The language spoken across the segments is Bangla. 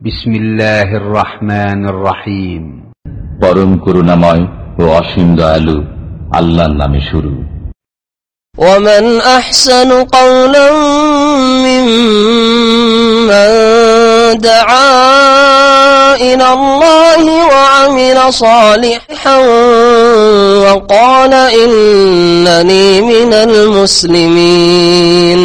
بسم الله الرحمن الرحيم পরম করুণাময় ও অসীম দয়ালু আল্লাহর নামে শুরু ومن أحسن قولا ممن دعا إلى الله وعمل صالحا وقال إنني من المسلمين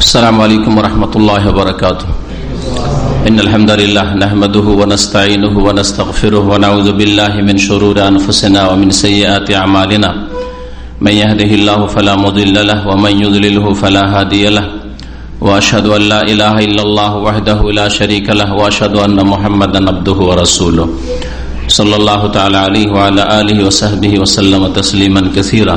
السلام عليكم ورحمة الله وبركاته. إن الحمد لله نحمده ونستعينه ونستغفره ونعوذ بالله من شرور أنفسنا ومن سيئات أعمالنا. من يهده الله فلا مضل له ومن يضلله فلا هادي له. وأشهد أن لا إله إلا الله وحده لا شريك له وأشهد أن محمدا عبده ورسوله. صلى الله تعالى عليه وعلى آله وصحبه وسلم تسليما كثيرا.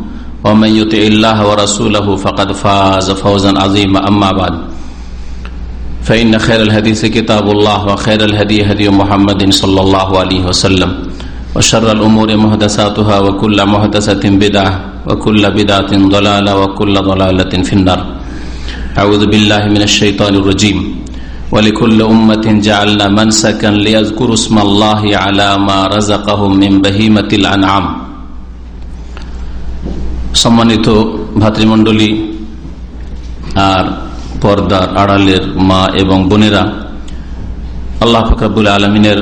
ومن يطع الله ورسوله فقد فاز فوزا عظيما. أما بعد فإن خير الحديث كتاب الله وخير الهدي هدي محمد صلى الله عليه وسلم وشر الأمور محدثاتها وكل محدثة بدعة وكل بدعة ضلالة وكل ضلالة في النار. أعوذ بالله من الشيطان الرجيم. ولكل أمة جعلنا منسكا ليذكروا اسم الله على ما رزقهم من بهيمة الأنعام. সম্মানিত ভাতৃমণ্ডলী আর পর্দার আড়ালের মা এবং বোনেরা, আল্লাহ ফকরাবুল আলমিনের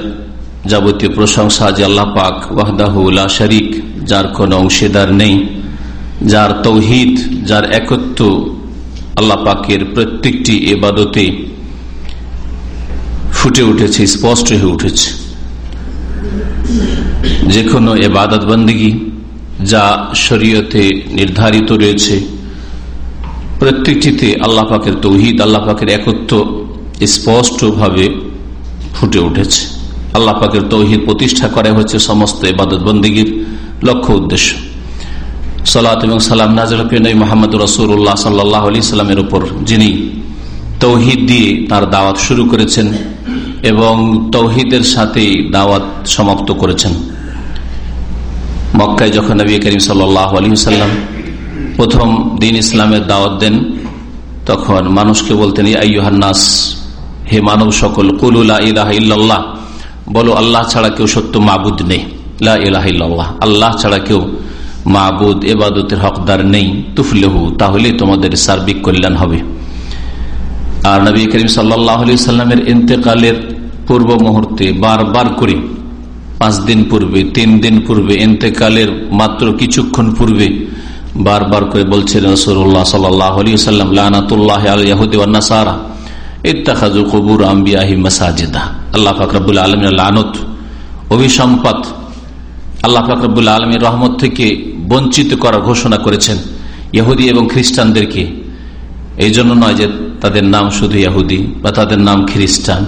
যাবতীয় প্রশংসা যে আল্লাহ পাক ওয়াহদাহুল্লাহ শরিক, যার কোনো অংশীদার নেই, যার তৌহিদ, যার একত্র আল্লাহ পাকের প্রত্যেকটি এবাদতে ফুটে উঠেছে, স্পষ্ট হয়ে উঠেছে। যে কোনো এবাদত বন্দীগী যা শরীয়তে নির্ধারিত রয়েছে। প্রত্যেকটিতে আল্লাহ পাকের তৌহিদ, আল্লাহ পাকের একত্র স্পষ্টভাবে ফুটে উঠেছে। আল্লাহ পাকের তৌহিদ প্রতিষ্ঠা করা হচ্ছে সমস্ত এবাদত বন্দীগীর লক্ষ্য উদ্দেশ্য। সালাত এবং সালাম নাজর মোহাম্মদ রসুল্লাহ সাল্লাহ আলি সাল্লামের উপর, যিনি তৌহিদ দিয়ে তার দাওয়াত শুরু করেছেন এবং তৌহিদের সাথে দাওয়াত সমাপ্ত করেছেন। মক্কায় যখন নবী করিম সাল্লাহ সাল্লাম প্রথম দিন ইসলামের দাওয়াত দেন, তখন মানুষকে বলতেন আইহান্নাস হে মানব সকল কুলুল্লাহ ইলাহ বলো, আল্লাহ ছাড়া কেউ সত্য মাবুদ নেই। ইল্লাল্লাহ, আল্লাহ ছাড়া কেউ মাবুদ, এবাদতের হকদার নেই। তুফলেহু তাহলে তোমাদের সার্বিক কল্যাণ হবে। আর নবী করিম সাল্লাহ আলি ইন্তেকালের পূর্ব মুহূর্তে বারবার করে পাঁচ দিন পূর্বে তিন দিন পূর্বে এতেকালের মাত্র কিছুক্ষণ পূর্বে বারবার করে বলছিলেন রসুল্লাহ সাল্লাম লানাতুল্লাহ আলহুদ্দিনাসারা ইত্তাখাজু কবুর আম্বিয়াহি মাসাজিদা। আল্লাহ ফাকরাবুল আলমের লানত, অভিসম্পাত আল্লাহ ফাকরাবুল আলমীর রহমত থেকে বঞ্চিত করার ঘোষণা করেছেন ইহুদি এবং খ্রিস্টানদেরকে। এই জন্য নয় যে তাদের নাম শুধু ইহুদি বা তাদের নাম খ্রিস্টান।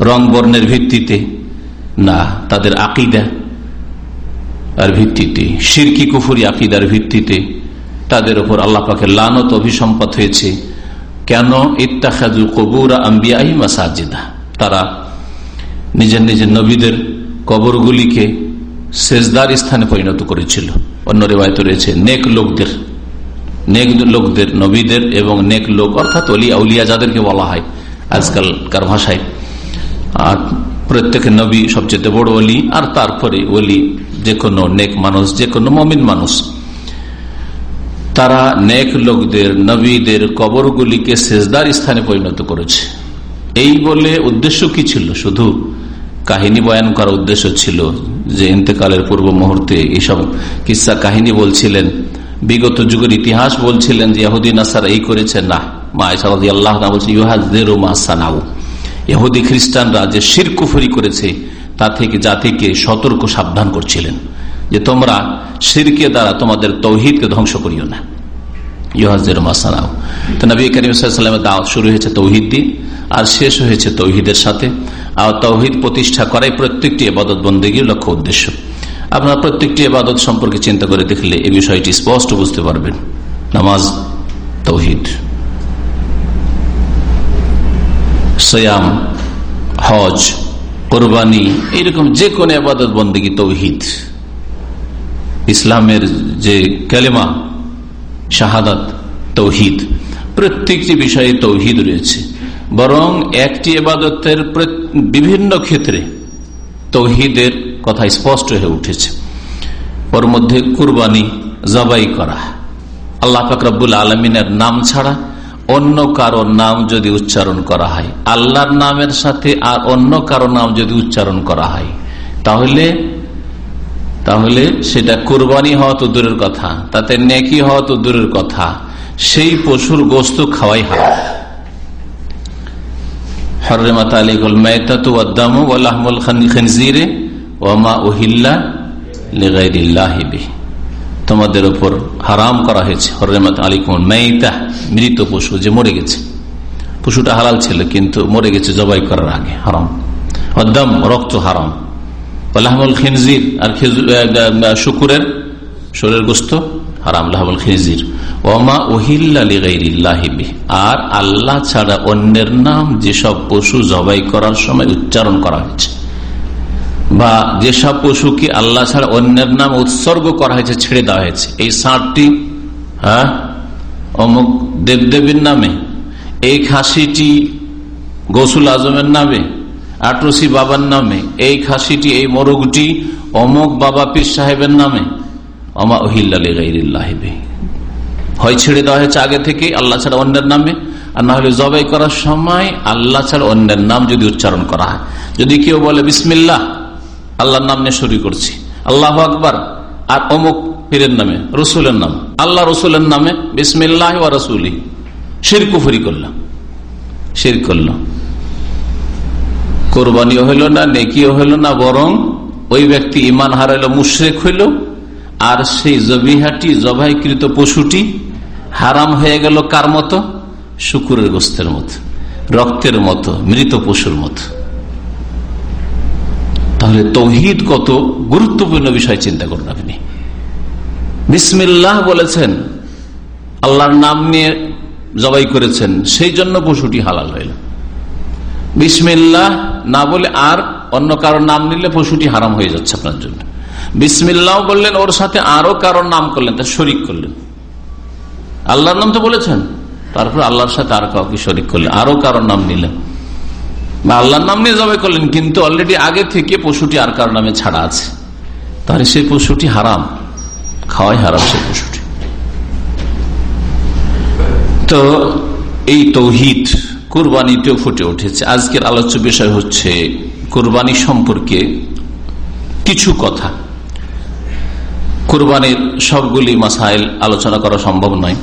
রং বর্ণের ভিত্তিতে না, তাদের আকিদা আর ভিত্তিতে সিরকি কুফুরি আকিদার ভিত্তিতে তাদের উপর আল্লাহ পাকে লানত অভিসম্পদ হয়েছে। কেন? ইত্তাখাজু কবুর আম্বিয়াই তারা নিজের নিজের নবীদের কবরগুলিকে সেজদার স্থানে পরিণত করেছিল। অন্য রেবায়ত রয়েছে, নেক লোকদের নেক লোকদের নবীদের এবং নেক লোক, অর্থাৎ অলিয়া উলিয়া যাদেরকে বলা হয় আজকালকার ভাষায়। আর প্রত্যেক নবী সবচেয়ে বড় অলি আর তারপরে অলি যে কোনো নেক মানুষ, যে কোনো মমিন মানুষ। তারা নেক লোকদের, নবীদের কবরগুলিকে সেজদার স্থানে পরিণত করেছে। এই বলে উদ্দেশ্য কি ছিল? শুধু কাহিনী বয়ান করার উদ্দেশ্য ছিল যে ইন্তেকালের পূর্ব মুহূর্তে এইসব কিসা কাহিনী বলছিলেন, বিগত যুগের ইতিহাস বলছিলেন যে ইহুদিন আসার এই করেছে, না মা আল্লাহ বলছে ইউহাজ মা সানাউ। ইহুদি খ্রিস্টানরা যে শিরকুফরি করেছে, তা থেকে জাতিকে সতর্ক সাবধান করছিলেন, যে তোমরা শিরকে দ্বারা তোমাদের তৌহিদকে ধ্বংস করিও না। ইহাজের দাওয়াত শুরু হয়েছে তৌহিদ দিয়ে, আর শেষ হয়েছে তৌহিদের সাথে। আর তৌহিদ প্রতিষ্ঠা করাই প্রত্যেকটি এবাদত লক্ষ্য উদ্দেশ্য। আপনারা প্রত্যেকটি এবাদত সম্পর্কে চিন্তা করে দেখলে এই বিষয়টি স্পষ্ট বুঝতে পারবেন। নামাজ, তৌহিদ। সয়াম, হজ, কোরবানি, এইরকম যে কোনো আবাদত বন্দী তৌহিদ। ইসলামের যে কালেমা, শাহাদাত, তৌহিদ, প্রত্যেকটি বিষয়ে তৌহিদ রয়েছে। বরং একটি এবাদতের বিভিন্ন ক্ষেত্রে তৌহিদের কথা স্পষ্ট হয়ে উঠেছে। ওর মধ্যে কুরবানি, জবাই করা। আল্লাহ ফাকরাবুল আলমিনের নাম ছাড়া অন্য কারও নাম যদি উচ্চারণ করা হয়, আল্লাহর নামের সাথে আর অন্য কারও নাম যদি উচ্চারণ করা হয়, তাহলে তাহলে সেটা কোরবানি হওয়া তো দূরের কথা, তাতে নেকি হওয়া তো দূরের কথা, সেই পশুর গোস্ত খাওয়াই হারাম। হরমাত ওমা ওহিল্লা লেগাইদিল্লাহিবি তোমাদের উপর হারাম করা হয়েছে। হরমাত আলিকুম মেয়েটা মৃত পশু যে মরে গেছে। পশুটা হালাল ছিল, কিন্তু মরে গেছে জবাই করার আগে। হারাম। অদ্দম, রক্ত হারাম। লাহমুল খিনজির, আর শুকুরের শরীর গোস্ত হারাম। লাহমুল খিনজির। ওমা ওহিল্লাহিবি আর আল্লাহ ছাড়া অন্যের নাম যেসব পশু জবাই করার সময় উচ্চারণ করা হয়েছে। বা যেসব পশুকে আল্লাহ ছাড়া অন্যের নাম উৎসর্গ করা হয়েছে, ছেড়ে দেওয়া হয়েছে। এই ষাঁড়টি হ্যাঁ? অমুক দেবদেবীর নামে, এই খাসিটি গসুল আজমের নামে, আটরসি বাবার নামে, এই খাসিটি, এই মরগটি অমুক বাবা পীর সাহেবের নামে, অমা ওহিল্লাহিবে হয় ছেড়ে দেওয়া হয়েছে আগে থেকে আল্লাহ ছাড়া অন্যের নামে, আর না হলে জবাই করার সময় আল্লাহ ছাড়া অন্যের নাম যদি উচ্চারণ করা হয়। যদি কেউ বলে, বিসমিল্লাহ আল্লাহর নাম নিয়ে শুরু করছি। আল্লাহ আকবর আর অমুক পীরের নামে, রসুলের নাম। আল্লাহ রসুলের নামে বিসমিল্লাহ রসুলি। শির কুফরি করলাম। শির করলাম কোরবানিও হইল না, নেকিও হইল না, বরং ওই ব্যক্তি ইমান হারাইল, মুশ্রেক হইল, আর সেই জবিহাটি, জবাইকৃত পশুটি হারাম হয়ে গেল কার মতো? শুকুরের গোস্তের মতো, রক্তের মতো, মৃত পশুর মতো। তাহলে তৌহিদ কত গুরুত্বপূর্ণ বিষয় চিন্তা করুন আপনি। বিসমিল্লাহ বলেছেন, আল্লাহর নাম নিয়ে জবাই করেছেন, সেই জন্য পশুটি হালাল হইল বিসমিল্লাহ না বলে আর অন্য কারোর নাম নিলে পশুটি হারাম হয়ে যাচ্ছে আপনার জন্য। বিসমিল্লাহ বললেন, ওর সাথে আরও কারোর নাম করলেন, তা শরিক করলেন। আল্লাহর নাম তো বলেছেন, তারপর আল্লাহর সাথে আর কাউকে শরিক করলেন আরও কারোর নাম নিলেন। বা আল্লাহর নাম নিয়ে জবাই করলেন, কিন্তু অলরেডি আগে থেকে পশুটি আর কারোর নামে ছাড়া আছে। তাহলে সেই পশুটি হারাম। খাওয়াই হারাম সেই পশুটি। তো এই তৌহিদ কোরবানিতেও ফুটে উঠেছে। আজকের আলোচ্য বিষয় হচ্ছে কোরবানি সম্পর্কে কিছু কথা। কোরবানির সবগুলি মাসাইল আলোচনা করা সম্ভব নয়।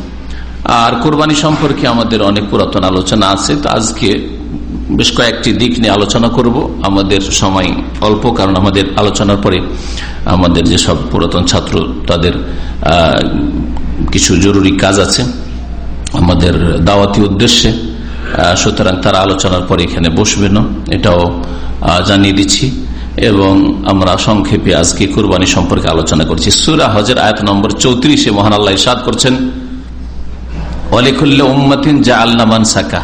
আর কোরবানি সম্পর্কে আমাদের অনেক পুরাতন আলোচনা আছে। তো আজকে বেশ কয়েকটি দিক নিয়ে আলোচনা করব। আমাদের সময় অল্প, কারণ আমাদের আলোচনার পরে আমাদের যেসব পুরাতন ছাত্র, তাদের কিছু জরুরি কাজ আছে, আমাদের দাওয়াতি উদ্দেশ্যে সুতরাং তারা আলোচনার পরে এখানে বসবে না। এটাও জানিয়ে দিচ্ছি। এবং আমরা সংক্ষেপে আজকে কুরবানি সম্পর্কে আলোচনা করছি। সুরা হজের আয়াত নম্বর চৌত্রিশে মহান আল্লাহ সাদ করছেন অলিকুল্লা উম্মাতিন যা আল্লামান সাকা।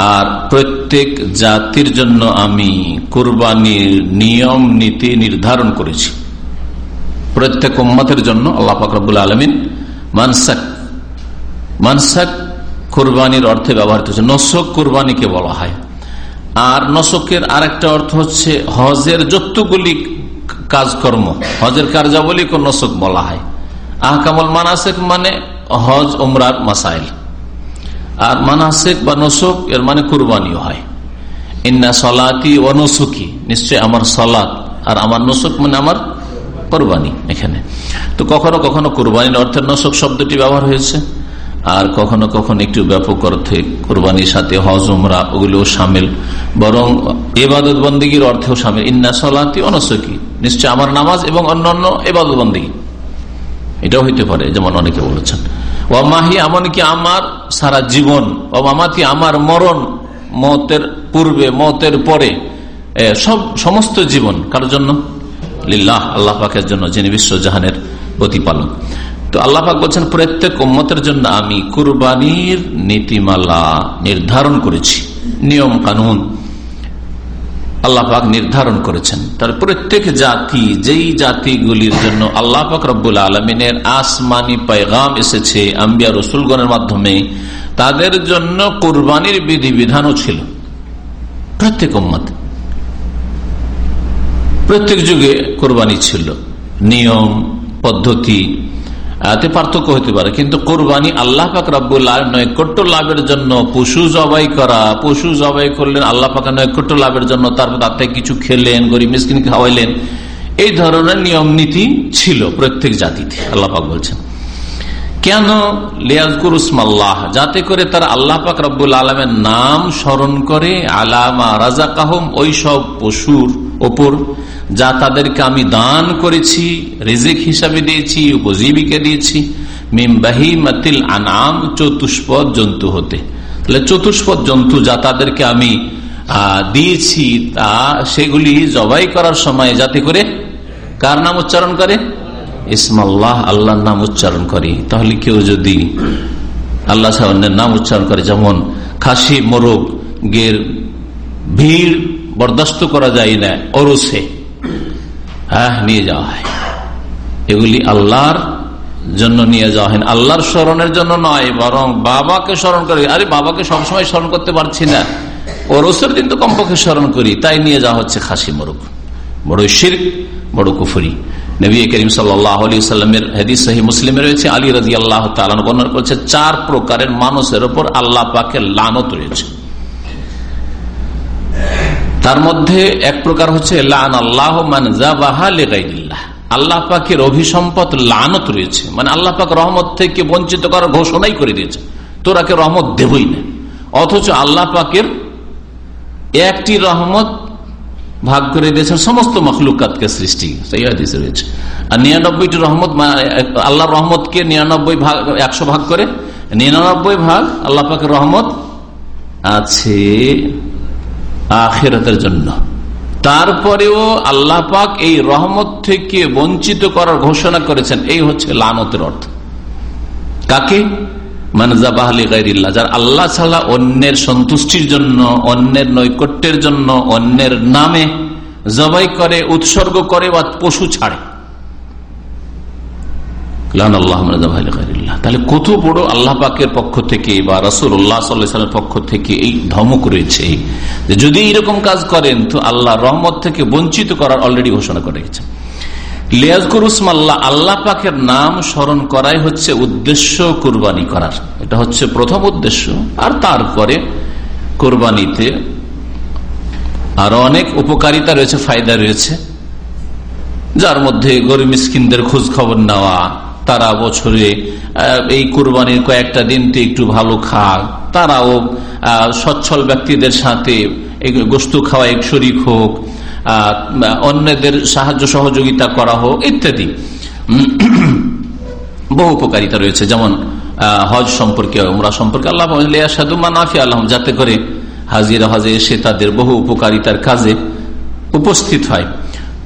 আর প্রত্যেক জাতির জন্য আমি কোরবানির নিয়ম, নীতি নির্ধারণ করেছি। প্রত্যেক উম্মতের জন্য আল্লাহ ফাকরাবুল আলমিন মানসাক মানসাক কোরবানির অর্থে ব্যবহৃত হচ্ছে। নসক কোরবানিকে বলা হয়। আর নসকের আরেকটা অর্থ হচ্ছে হজের যতগুলি কাজকর্ম, হজের কার্যাবলী নসক বলা হয়। আহকামল মানাসেক মানে হজ ওমরার মাসাইল। আর মানাসেক বা নসক, এর মানে কুরবানিও হয়। ইন্না সলাতি ও নসুকি, নিশ্চয় আমার সলাত। আর আমার নসক মানে আমার কোরবানি এখানে। তো কখনো কখনো কোরবানির অর্থের নসক শব্দটি ব্যবহার হয়েছে, আর কখনো কখনো একটু ব্যাপক অর্থে কোরবানির সাথে হজমরা ওগুলোও সামিল। বরং এবাদত বন্দীগীর অর্থেও সামিল। ইন্না সলাতি অনসকি নিশ্চয় আমার নামাজ এবং অন্যান্য এবাদত বন্দীগী। এটাও হইতে পারে, যেমন অনেকে বলেছেন। ও মাহি এমনকি আমার সারা জীবন, ও মামাতি আমার মরণ, মতের পূর্বে, মতের পরে সব, সমস্ত জীবন কার জন্য? লিল্লাহ, আল্লাহ পাকের জন্য, যিনি বিশ্বজাহানের প্রতিপালক। তো আল্লাহ পাক বলছেন, প্রত্যেক উম্মতের জন্য আমি কুরবানির নীতিমালা নির্ধারণ করেছি। নিয়ম কানুন আল্লাহ পাক নির্ধারণ করেছেন। তার প্রত্যেক জাতি, যেই জাতিগুলির জন্য আল্লাহ পাক রব্বুল আলমিনের আসমানি পায়গাম এসেছে, আম্বিয়া রসুলগণের মাধ্যমে, তাদের জন্য কোরবানির বিধিবিধানও ছিল। প্রত্যেক প্রত্যেক যুগে কোরবানি ছিল। নিয়ম, পদ্ধতি পার্থক্য হতে পারে। কিন্তু কোরবানি আল্লাহ পাক রব্বুল্লাহ নৈকট্য লাভের জন্য পশু জবাই করা, পশু জবাই করলেন, আল্লাহ পাক নৈকট্য লাভের জন্য তারপর তার থেকে কিছু খেলেন, গরিব মিসকিন খাওয়াইলেন। এই ধরনের নিয়ম নীতি ছিল প্রত্যেক জাতিতে, আল্লাহ পাক বলছেন। কেন? লিয়াজকুর উসমাল্লাহ যাতে করে তারা আল্লাহ পাক রব্বুল আলমের নাম স্মরণ করে আলামা রাজা কাহম ওই সব পশুর ওপর যা তাদেরকে আমি দান করেছি, রেজেক হিসাবে দিয়েছি, উপজীবিকা দিয়েছি। মিমবাহি মাতিল আনাম চতুষ্পদ জন্তু হতে। তাহলে চতুষ্পদ জন্তু যা তাদেরকে আমি দিয়েছি, তা সেগুলি জবাই করার সময় যাতে করে কার নাম উচ্চারণ করে? ইসমাল্লাহ, আল্লাহর নাম উচ্চারণ করে। তাহলে কেউ যদি আল্লাহ সাহনের নাম উচ্চারণ করে, যেমন খাসি, মোরগ, গের, ভিড় বরদাস্ত করা যায় না অরসে হ্যাঁ নিয়ে যাওয়া হয়। এগুলি আল্লাহর জন্য নিয়ে যাওয়া হয় আল্লাহর স্মরণের জন্য নয়, বরং বাবাকে স্মরণ করে। আরে, বাবাকে সবসময় স্মরণ করতে পারছি না। ওরসের দিন তো কমপক্ষে স্মরণ করি। তাই নিয়ে যাওয়া হচ্ছে খাসি মোরগ। বড় শির বড় কুফুরি। নবী করিম সাল্লামের হাদিস সাহি মুসলিমে রয়েছে। আলী রাজি আল্লাহ করেছে, চার প্রকারের মানুষের ওপর আল্লাহ পাকের লানত রয়েছে। তার মধ্যে এক প্রকার হচ্ছে আল্লাহ আল্লাহ পাকের অভিসম্পদ লানত রয়েছে। মানে আল্লাহ পাক রহমত থেকে বঞ্চিত করার ঘোষণাই করে দিয়েছে। তোরাকে রহমত দেবই না। অথচ আল্লাহ পাকের একটি রহমত ভাগ করে দিয়েছেন সমস্ত মখলুকাতকে সৃষ্টি। সেই রয়েছে। আর নিরানব্বইটি রহমত আল্লাহর রহমতকে নিরানব্বই ভাগ, একশো ভাগ করে। নিরানব্বই ভাগ আল্লাহ পাকের রহমত আছে। আখেরাতের জন্য। তারপরেও আল্লাহ পাক এই রহমত থেকে বঞ্চিত করার ঘোষণা করেছেন। এই হচ্ছে লানতের অর্থ। কাকে? যার অন্যের সন্তুষ্টির জন্য, অন্যের নৈকট্যের জন্য, অন্যের নামে জবাই করে, উৎসর্গ করে বা পশু ছাড়ে। তাহলে কত বড় আল্লাহ পাকের পক্ষ থেকে বা রসুল উল্লাহ সাল্লামের পক্ষ থেকে এই ধমক রয়েছে যে যদি এইরকম কাজ করেন, তো আল্লাহ রহমত থেকে বঞ্চিত করার অলরেডি ঘোষণা করে লিয়াজকুরুসমাল্লাহ আল্লাহ পাকের নাম স্মরণ করাই হচ্ছে উদ্দেশ্য কোরবানি করার। এটা হচ্ছে প্রথম উদ্দেশ্য। আর তারপরে কোরবানিতে আরও অনেক উপকারিতা রয়েছে, ফায়দা রয়েছে। যার মধ্যে গরিব মিসকিনদের খোঁজ খবর নেওয়া তারা বছরে এই কোরবানির কয়েকটা দিনতে একটু ভালো খাক তারাও সচ্ছল ব্যক্তিদের সাথে গোস্ত খাওয়া এক শরিক হোক অন্যদের সাহায্য সহযোগিতা করা হোক, ইত্যাদি। বহু উপকারিতা রয়েছে, যেমন হজ সম্পর্কে ওমরা সম্পর্কে আল্লাহ নাফি আল্লাহ যাতে করে হাজিরা হজে এসে তাদের বহু উপকারিতার কাজে উপস্থিত হয়।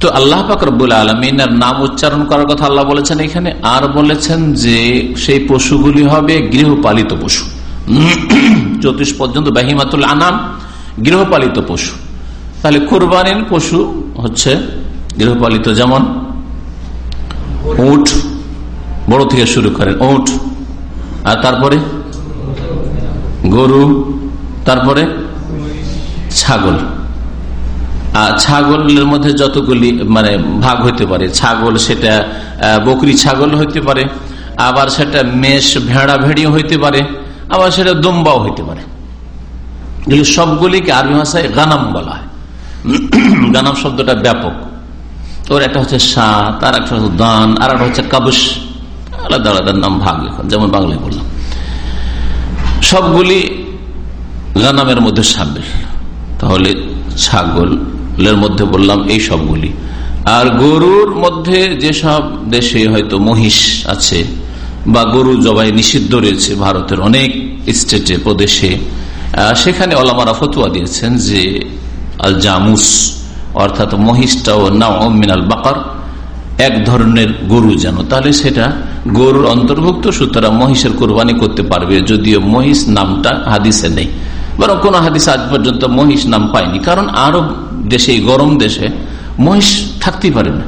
তো আল্লাহ পাকরবুল আলমিনের নাম উচ্চারণ করার কথা আল্লাহ বলেছেন এখানে, আর বলেছেন যে সেই পশুগুলি হবে গৃহপালিত পশু। চৌত্রিশ পর্যন্ত বাহিমাতুল আনাম, গৃহপালিত পশু। তাহলে কোরবানির পশু হচ্ছে গৃহপালিত যেমন উঠ বড় থেকে শুরু করেন উঠ আর তারপরে গরু, তারপরে ছাগল। ছাগলের মধ্যে যতগুলি মানে ভাগ হইতে পারে, ছাগল সেটা বকরি ছাগল হইতে পারে, আবার সেটা মেষ ভেড়া ভেড়িও হইতে পারে, আবার সেটা দুম্বাও হইতে পারে। সবগুলিকে আরবি ভাষায় গানাম বলা হয়। গানাম শব্দটা ব্যাপক। ওর একটা হচ্ছে সা, তার একটা হচ্ছে দান, আর একটা হচ্ছে কাবুস আলাদা আলাদা নাম ভাগ যেমন বাংলায় বললাম। সবগুলি গানামের মধ্যে সামিল। তাহলে ছাগলের মধ্যে বললাম, এই সবগুলি। আর গরুর মধ্যে যেসব দেশে হয়তো মহিষ আছে, বা গরু জবাই নিষিদ্ধ রয়েছে ভারতের অনেক স্টেটে, প্রদেশে সেখানে অলামারা ফতুয়া দিয়েছেন যে আল জামুস অর্থাৎ মহিষটাও মিনাল বাকার, এক ধরনের গরু যেন। তাহলে সেটা গরুর অন্তর্ভুক্ত, সুতরাং মহিষের কোরবানি করতে পারবে, যদিও মহিষ নামটা হাদিসে নেই। বরং কোন হাদিস আজ পর্যন্ত মহিষ নাম পায়নি, কারণ আরব দেশে গরম দেশে মহিষ থাকতেই পারে না।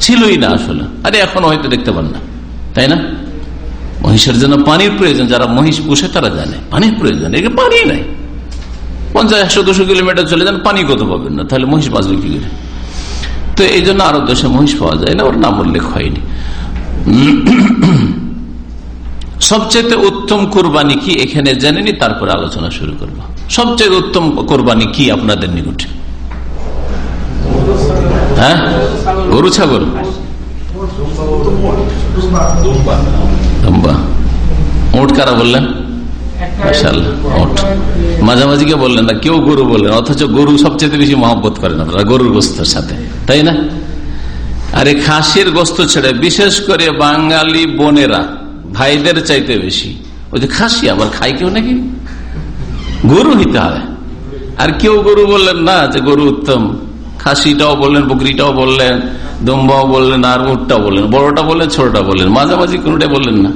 ছিলই না আসলে। আরে এখন হয়তো দেখতে পান না। তাই না? মহিষের জন্য পানির প্রয়োজন, যারা মহিষ পুষে তারা জানে। পানির প্রয়োজন, একে পানি নাই। পঞ্চাশ, একশো, দুশো কিলোমিটার চলে যান, পানি কত পাবেন না। তাহলে মহিষ বাঁচবে কি করে? তো এই জন্য আরব দেশে মহিষ পাওয়া যায় না, ওর নাম উল্লেখ হয়নি। সবচেয়ে উত্তম কোরবানি কি? এখানে জানেনি তারপরে আলোচনা শুরু করব। সবচেয়ে উত্তম কোরবানি কি আপনাদের নিকটে? হ্যাঁ? গরু, ছাগল? ওট কারা বললেন? মাঝামাঝি কে বললেন না, কেউ গরু বললেন, অথচ গরু সবচেয়ে বেশি মহব্বত করেন আপনারা গরুর গোস্তের সাথে। তাই না? আরে খাসির গোস্ত ছেড়ে, বিশেষ করে বাঙালি বোনেরা, ভাইদের চাইতে বেশি। ওই যে খাসি, আবার খাই কেউ নাকি? গরু হইতে হবে। আর কেউ গরু বললেন না যে গরু উত্তম। খাসিটাও বললেন, বকরিটাও বললেন, দম্বাও বললেন আর উটটাও বললেন, বড়টা বললেন, ছোটটা বললেন, মাঝামাঝি কোনটা বললেন না।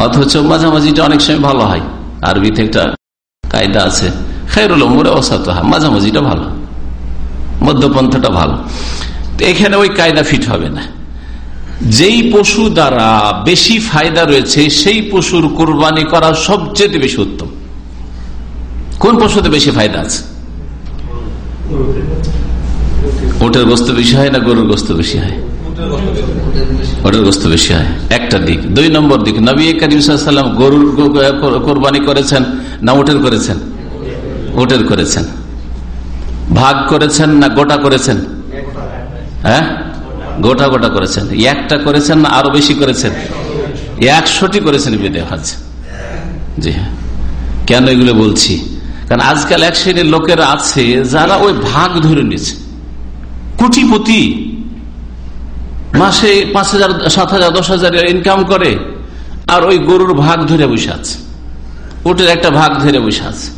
অথচ মাঝামাঝিটা অনেক সময় ভালো হয়। আরবিতে একটা কায়দা আছে খাইরুল মোরে অসাত মাঝামাঝিটা ভালো, মধ্যপন্থটা ভালো। এখানে ওই কায়দা ফিট হবে না। যেই পশু দ্বারা বেশি ফায়দা রয়েছে, সেই পশুর কোরবানি করা সবচেয়ে বেশি উত্তম। কোন পশুতে বেশি ফায়দা আছে? ওটার গোস্ত বেশি হয় না গরুর গোস্ত বেশি হয়? ওটার গোস্ত বেশি হয়। একটা দিক। দুই নম্বর দিক। নবী করিম গরুর কোরবানি করেছেন না ওটের করেছেন? ওটের করেছেন। ভাগ করেছেন না গোটা করেছেন? হ্যাঁ? গোটা গোটা করেছেন। একটা করেছেন না আরও বেশি করেছেন? একশোটি করেছেন বেদে হজ। জি হ্যাঁ। কেন এগুলো বলছি? কারণ আজকাল এক শ্রেণির লোকেরা আছে, যারা ওই ভাগ ধরে নিয়েছে। কোটিপতি। মাসে পাঁচ হাজার, সাত হাজার, দশ হাজার ইনকাম করে, আর ওই গরুর ভাগ ধরে বসে আছে। ওটার একটা ভাগ ধরে বসে আছে।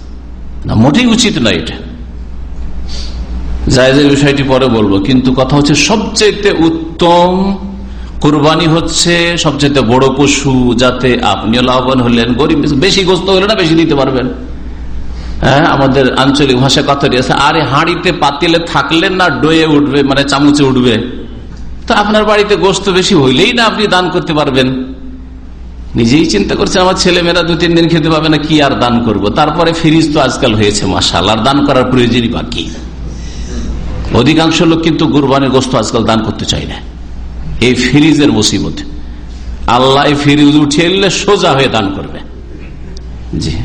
না, মোটেই উচিত নয় এটা। জায়জের বিষয়টি পরে বলব, কিন্তু কথা হচ্ছে সবচেয়ে উত্তম কোরবানি হচ্ছে সবচেয়ে বড় পশু, যাতে আপনিও লাভবান হলেন, গরিব, বেশি গোস্ত হলে না বেশি দিতে পারবেন। হ্যাঁ আমাদের আঞ্চলিক ভাষা কথাটি আছে আরে হাঁড়িতে পাতিলে থাকলেন না ডয়ে উঠবে মানে চামচে উঠবে? তো আপনার বাড়িতে গোস্ত বেশি হইলেই না আপনি দান করতে পারবেন। নিজেই চিন্তা করছে আমার ছেলে মেয়েরা দু তিন দিন খেতে পাবে না, কি আর দান করব। তারপরে ফ্রিজ তো আজকাল হয়েছে মাসাল আর দান করার প্রয়োজনই বাকি। অধিকাংশ লোক কিন্তু গুরবানের গোস্ত আজকাল দান করতে চায় না। এই ফ্রিজের মুসিবত। আল্লাহ ফ্রিজ উঠিয়ে সোজা হয়ে দান করবে। জি।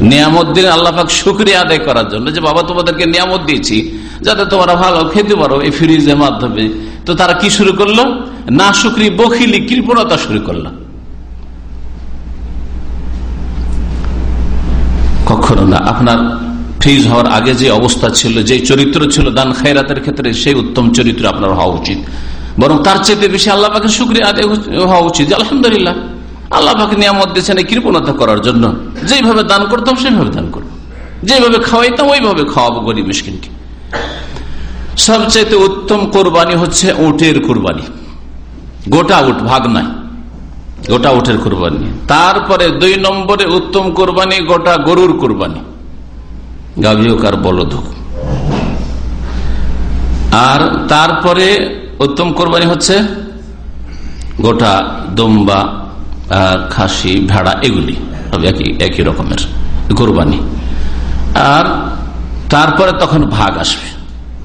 নিয়ামত দিন আল্লাহাক শুক্রিয়া আদায় করার জন্য যে বাবা তোমাদেরকে নিয়ামত দিয়েছি, যাতে তোমরা ভালো খেতে পারো এই ফ্রিজের মাধ্যমে। তো তারা কি শুরু করল? না শুক্রি, বখিলি, কৃপণতা শুরু করল। কখনো না। আপনার ফ্রিজ হওয়ার আগে যে অবস্থা ছিল, যে চরিত্র ছিল দান খায়রাতের ক্ষেত্রে, সেই উত্তম চরিত্র আপনার হওয়া উচিত। বরং তার চেয়ে বেশি আল্লাহ পাকে শুক্রিয়া আদায় হওয়া উচিত। আলহামদুলিল্লাহ। আল্লাহ পাকে নিয়ামত দিয়েছেন এই কৃপণতা করার জন্য। যেভাবে দান করতাম, সেভাবে দান করব। যেভাবে খাওয়াইতাম, ওইভাবে খাওয়াবো গরিব মিসকিনকে। সবচেয়ে উত্তম কোরবানি হচ্ছে উটের কোরবানি। গোটা উঠ ভাগ নাই গোটা উঠের কোরবানি। তারপরে দুই নম্বরে উত্তম কোরবানি, গোটা গরুর কোরবানি। গাভীয় কার বলদ আর তারপরে উত্তম কোরবানি হচ্ছে গোটা দম্বা খাসি, ভেড়া, এগুলি একই রকমের, কোরবানি। আর তারপরে তখন ভাগ আসবে।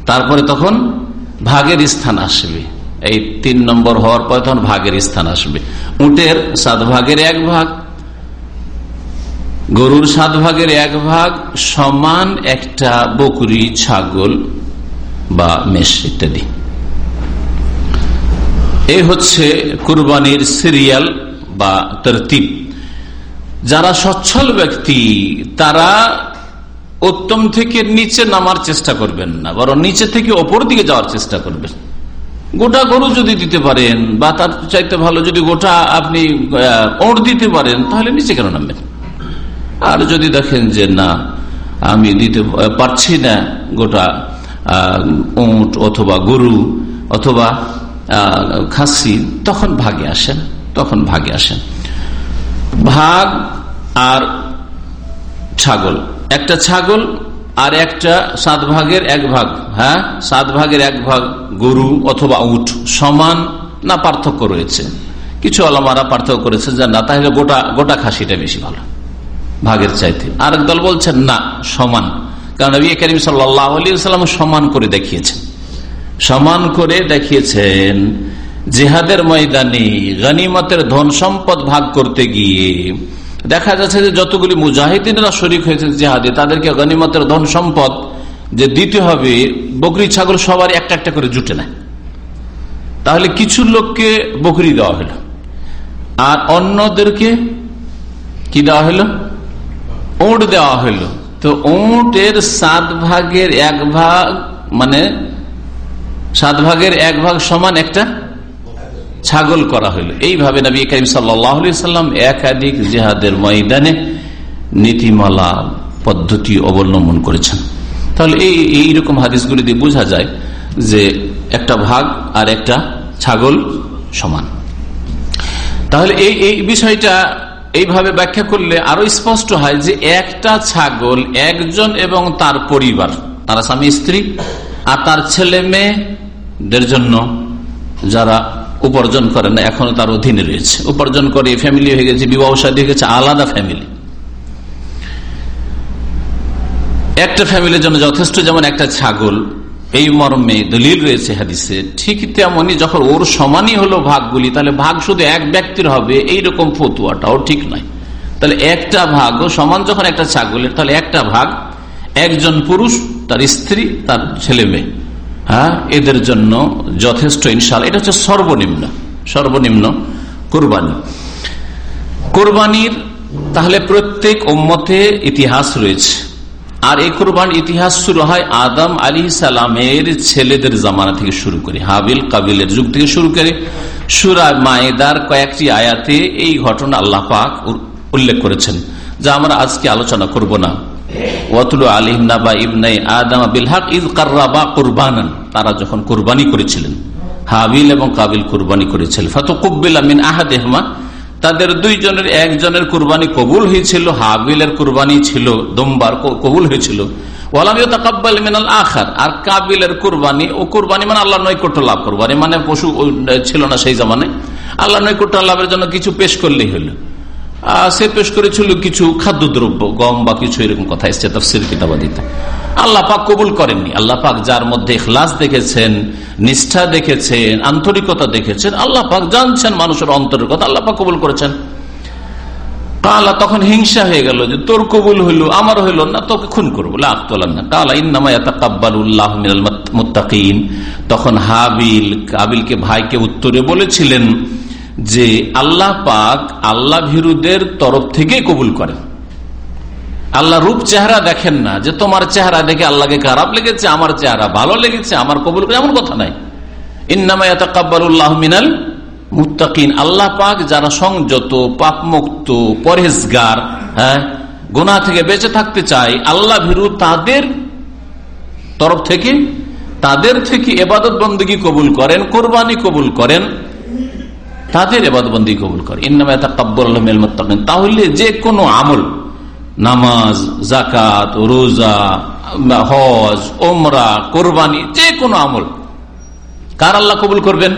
তারপরে তখন ভাগের স্থান আসবে। এই তিন নম্বর হওয়ার পরে তখন ভাগের স্থান আসবে। উটের সাত ভাগের এক ভাগ, গরুর সাত ভাগের এক ভাগ, সমান একটা বকরি, ছাগল বা মেষ ইত্যাদি। এই হচ্ছে কুরবানির সিরিয়াল। বা তরতিব। যারা সচ্ছল ব্যক্তি, তারা উত্তম থেকে নিচে নামার চেষ্টা করবেন না, বরং নিচে থেকে ওপর দিকে যাওয়ার চেষ্টা করবেন। গোটা গরু যদি দিতে পারেন বা তার চাইতে ভালো যদি গোটা আপনি ওট দিতে পারেন, তাহলে নিচে কেন নামবেন? আর যদি দেখেন যে না, আমি দিতে পারছি না গোটা ওট অথবা গরু অথবা খাসি, তখন ভাগে আসেন। তখন ভাগে আসেন। ভাগ আর ছাগল। একটা ছাগল আর একটা সাত ভাগের এক ভাগ হ্যাঁ? সাত ভাগের এক ভাগ গরু অথবা উঠ সমান না পার্থক্য রয়েছে? কিছু আলামারা পার্থক্য করেছে যে না, তাহলে গোটা গোটা খাসিটা বেশি ভালো। ভাগের চাইতে। আর দল বলছেন না, সমান। কারণ করিম সাল্লাম সমান করে দেখিয়েছেন। সমান করে দেখিয়েছেন জেহাদের ময়দানে গনিমতের ধন সম্পদ ভাগ করতে গিয়ে দেখা যাচ্ছে যে যতগুলি মুজাহিদিনরা শরিক হয়েছে জেহাদে, তাদেরকে গনিমতের ধন সম্পদ যে দিতে হবে, বকরি, ছাগল সবার একটা একটা করে জুটে নেয়। তাহলে কিছু লোককে বকরি দেওয়া হলো। আর অন্যদেরকে কি দেওয়া হলো? ওট দেওয়া হলো। তো ওটের সাত ভাগের এক ভাগ মানে সাত ভাগের এক ভাগ সমান একটা ছাগল করা হইল। এইভাবে নবী করিম সাল্লাম একাধিক জেহাদের ময়দানে নীতিমালা পদ্ধতি অবলম্বন করেছেন। তাহলে এই এইরকম হাদিসগুলি দিয়ে বোঝা যায় যে একটা ভাগ আর একটা ছাগল সমান। তাহলে এই এই বিষয়টা এইভাবে ব্যাখ্যা করলে আরও স্পষ্ট হয় যে একটা ছাগল একজন এবং তার পরিবার, তারা স্বামী স্ত্রী আর তার ছেলে মেয়েদের জন্য যারা উপার্জন করে না, এখনও তার অধীনে রয়েছে। উপার্জন করে ফ্যামিলি হয়ে গেছে, বিবাহ সাদী হয়ে গেছে, আলাদা ফ্যামিলি একটা ফ্যামিলির জন্য যথেষ্ট, যেমন একটা ছাগল, এই মর্মে দলিল রয়েছে হাদিসে, ঠিক তেমনি যখন ওর সমানই হলো ভাগগুলি, তাহলে ভাগ শুধু এক ব্যক্তির হবে, এইরকম ফতুয়াটাও ঠিক নয়। তাহলে একটা ভাগও সমান যখন একটা ছাগলের, তাহলে একটা ভাগ, একজন পুরুষ, তার স্ত্রী, তার ছেলে মেয়ে। হ্যাঁ? এদের জন্য যথেষ্ট ইনশাল এটা হচ্ছে সর্বনিম্ন সর্বনিম্ন কোরবানি। কোরবানির তাহলে প্রত্যেক ওম্মতে ইতিহাস রয়েছে। আর এই কোরবান ইতিহাস শুরু হয় আদম আলী সালামের ছেলেদের জামানা থেকে শুরু করে, হাবিল কাবিলের যুগ থেকে শুরু করে। সুরা মায়েদার কয়েকটি আয়াতে এই ঘটনা আল্লাহ পাক উল্লেখ করেছেন, যা আমরা আজকে আলোচনা করব না। তারা যখন কোরবানি করেছিলেন, হাবিল এবং কাবিল কোরবানি করেছিলেন আহাদেহমা। তাদের দুইজনের একজনের কোরবানি কবুল হয়েছিল, হাবিলের কোরবানি ছিল, দোমবার কবুল হয়েছিল। আর কাবিলের কোরবানি, ও কোরবানি মানে আল্লাহ মানে পশু ছিল না সেই জামানে আল্লাহ নৈকট্য লাভের জন্য কিছু পেশ করলেই হলো। সে পেশ করেছিল কিছু খাদ্যদ্রব্য, গম বা কিছু এরকম কথা এসছে তফসির কিতাবাদিতে। আল্লাহ পাক কবুল করেননি। আল্লাহ পাক যার মধ্যে ইখলাস দেখেছেন, নিষ্ঠা দেখেছেন, আন্তরিকতা দেখেছেন, আল্লাহ পাক জানছেন মানুষের অন্তরের কথা, আল্লাহ পাক কবুল করেছেন। কালা তখন হিংসা হয়ে গেল যে, তোর কবুল হইল, আমার হইল না, তোকে খুন করব। না। কালা মুত্তাকিন। তখন হাবিল কাবিলকে ভাইকে উত্তরে বলেছিলেন যে আল্লাহ পাক আল্লাহ ভীরুদের তরফ থেকে কবুল করেন আল্লাহ রূপ চেহারা দেখেন না যে তোমার চেহারা দেখে আল্লাহকে খারাপ লেগেছে, আমার চেহারা ভালো লেগেছে, আমার কবুল করে এমন কথা নাই। ইন্নামায়াতাকাব্বালুল্লাহ মিনাল মুত্তাকিন। আল্লাহ পাক যারা সংযত পাপ মুক্ত পরহেজগার হ্যাঁ গোনা থেকে বেঁচে থাকতে চায়, আল্লাহ ভীরু তাদের তরফ থেকে, তাদের থেকে এবাদত বন্দী কবুল করেন, কোরবানি কবুল করেন। তাদের এবাদবন্দি কবুল করে। তাহলে যে কোনো আমল, নামাজ জাকাত রোজা হজ ওমরা কোরবানি, যে কোনো আমল, কার আল্লাহ কবুল করবেন?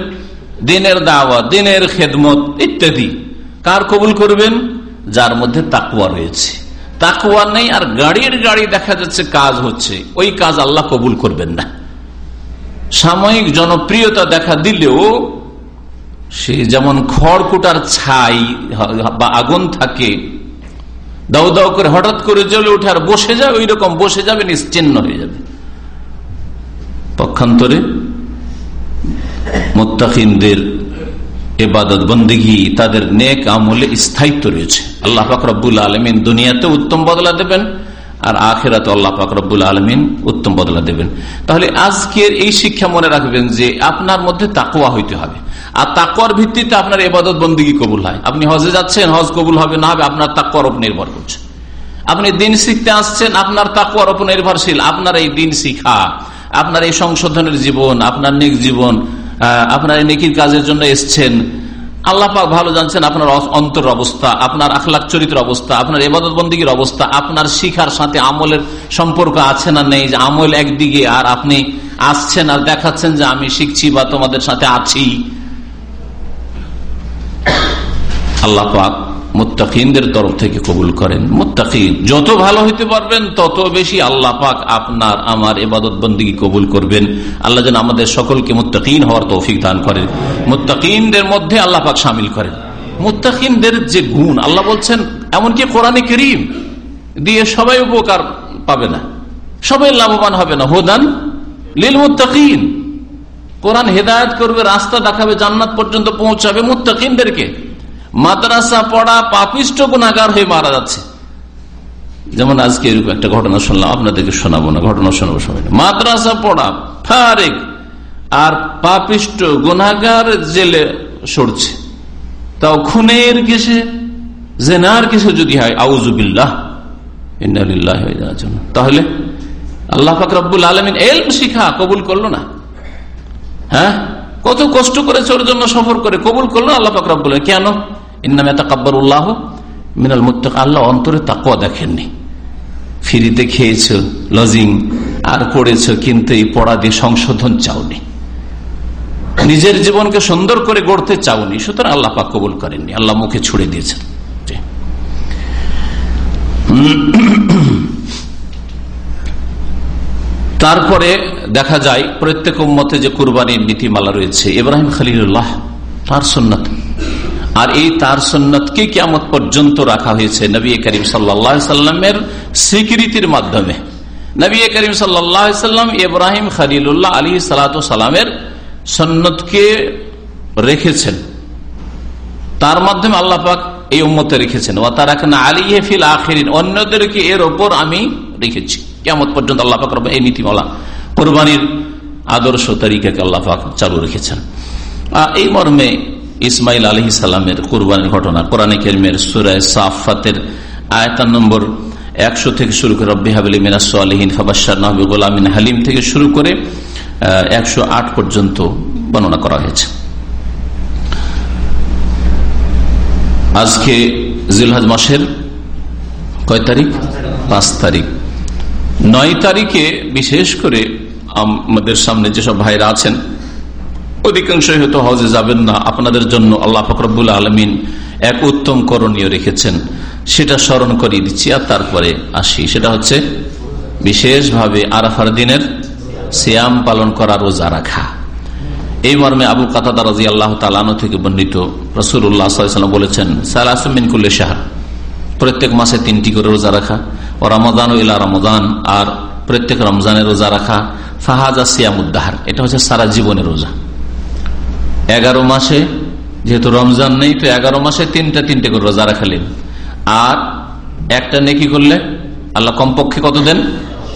দিনের দাওয়া দিনের খেদমত ইত্যাদি। কার কবুল করবেন? যার মধ্যে তাকুয়া রয়েছে। তাকুয়া নেই আর গাড়ির গাড়ি দেখা যাচ্ছে কাজ হচ্ছে। ওই কাজ আল্লাহ কবুল করবেন না। সাময়িক জনপ্রিয়তা দেখা দিলেও সে যেমন খড়কুটার ছাই বা আগুন থাকে দাউ দাউ করে হঠাৎ করে জ্বলে উঠে আর বসে যাবে ওই রকম বসে যাবে, নিশ্চিন্ন হয়ে যাবে। পক্ষান্তরে মোত্তাকিনদের এবাদত বন্দিগি, তাদের নেক আমলে স্থায়িত্ব রয়েছে। আল্লাহ ফাকরবুল আলমিন দুনিয়াতে উত্তম বদলা দেবেন আর আখেরাতে আল্লাহ ফাকরবুল আলমিন উত্তম বদলা দেবেন। তাহলে আজকের এই শিক্ষা মনে রাখবেন যে আপনার মধ্যে তাকুয়া হইতে হবে। আর তাকুয়ার ভিত্তিতে আপনার এবাদত বন্দিগি কবুল হয়। আপনি হজে যাচ্ছেন, হজ কবুল হবে না হবে, আপনার তাকুয়ার উপর নির্ভর করছে। আপনি দিন শিখতে আসছেন, আপনার তাকুয়ার উপর নির্ভরশীল। আপনার এই দিন শিখা, আপনার এই সংশোধনের জীবন, আপনার নেক জীবন আপনার এই নেকির কাজের জন্য এসছেন আল্লাহ পাক ভালো জানছেন আপনার অন্তর অবস্থা, আপনার আখলাখ চরিত্র অবস্থা, আপনার এবাদত বন্দীর অবস্থা, আপনার শিখার সাথে আমলের সম্পর্ক আছে না নেই, যে আমল একদিকে আর আপনি আসছেন আর দেখাচ্ছেন যে আমি শিখছি বা তোমাদের সাথে আছি। আল্লাহ পাক মুত্তাকিনদের তরফ থেকে কবুল করেন। মুত্তাকিন, যত ভালো হইতে পারবেন, তত বেশি আল্লাহ পাক আপনার, আমার এবাদত বন্দী কবুল করবেন। আল্লাহ যেন আমাদের সকলকে মুত্তাকিন হওয়ার তৌফিক দান করেন। মুত্তাকিনদের মধ্যে আল্লাহ পাক সামিল করেন। মুত্তাকিনদের যে গুণ, আল্লাহ বলছেন, এমনকি কোরআনে করিম দিয়ে সবাই উপকার পাবে না। সবাই লাভবান হবে না। হোদান লিল মুত্তাকিন। কোরআন হেদায়ত করবে, রাস্তা দেখাবে, জান্নাত পর্যন্ত পৌঁছাবে মুত্তাকিনদেরকে। মাদ্রাসা পড়া পাপিষ্ট গুণাগার হয়ে মারা যাচ্ছে। যেমন আজকে এরকম একটা ঘটনা শুনলাম, আপনাদেরকে শোনাবো না, ঘটনা শোনাবো সময় মাদ্রাসা পড়া ফারেক আর পাপিষ্ট গুণাগার জেলে সরছে। তাও খুনের কেসে জেনার কেসে যদি হয় আউজুবিল্লাহ তাহলে আল্লাহ ফাকরাবুল আলমিন এলম শিখা কবুল করল না। হ্যাঁ? কত কষ্ট করেছে ওর জন্য সফর করে কবুল করল আল্লাহ ফাকরাবুল কেন? ইন্নামে তাকাব্বর উল্লাহ মিনাল মুত্তাক, আল্লাহ অন্তরে তাকুয়া দেখেননি। ফ্রিতে খেয়েছ, লজিং, আর পড়েছ, কিন্তু এই পড়া দিয়ে সংশোধন চাওনি। নিজের জীবনকে সুন্দর করে গড়তে চাওনি, সুতরাং আল্লাহ পাক কবুল করেননি। আল্লাহ মুখে ছুড়ে দিয়েছেন। তারপরে দেখা যায়, প্রত্যেক উম্মতে যে কুরবানির নীতিমালা রয়েছে, ইব্রাহিম খালিল্লাহ তার সন্ন্যত আর এই তার সন্ন্যতকে কেমন পর্যন্ত রাখা হয়েছে নবী করিম সাল্লামের স্বীকৃতির মাধ্যমে। নবী করিম সাল্লাম ইব্রাহিম খালিল্লাহ আলী সালামের সন্ন্যতকে রেখেছেন। তার মাধ্যমে আল্লাহ পাক এই উম্মতে রেখেছেন। ও তার এখন আলী ফিল আখেরিন, অন্যদেরকে এর ওপর আমি রেখেছি। কেমন পর্যন্ত আল্লাহ পাক এই নীতিমালা, কোরবানির আদর্শ তারিকাকে আল্লাহ পাক চালু রেখেছেন। এই মর্মে ইসমাইল আলহ সালামের কোরবানির ঘটনা। কোরআন কেরমের সুরায় সাফাতের আয়তান নম্বর একশো থেকে শুরু করে রব্বি হাবিল মিনাসলিন ফাবাসার নবী গোলামিন হালিম থেকে শুরু করে একশো আট পর্যন্ত বর্ণনা করা হয়েছে। আজকে জিলহাজ মাসের কয় তারিখ? পাঁচ তারিখ। নয় তারিখে বিশেষ করে আমাদের সামনে যেসব ভাইরা আছেন অধিকাংশই হয়তো হজে যাবেন না। আপনাদের জন্য আল্লাহ ফকরবুল আলমিন এক উত্তম করণীয় রেখেছেন। সেটা স্মরণ করিয়ে দিচ্ছি আর তারপরে আসি। সেটা হচ্ছে বিশেষভাবে আরাফার দিনের সিয়াম পালন করা, রোজা রাখা। এই মর্মে আবু কাতাদা রাজি আল্লাহ তালানো থেকে বর্ণিত রসুল্লাহ বলেছেন সালাসমিন কুল্লে শাহ প্রত্যেক মাসে তিনটি করে রোজা রাখা। ও রমদান ও ইলা রমদান। আর প্রত্যেক রমজানের রোজা রাখা। ফাহাজা সিয়ামুদ্দাহার এটা হচ্ছে সারা জীবনের রোজা। এগারো মাসে, যেহেতু রমজান নেই, তো এগারো মাসে তিনটা, তিনটে করে রোজা রাখালেন আর একটা নেকি করলে, আল্লাহ কমপক্ষে কত দেন?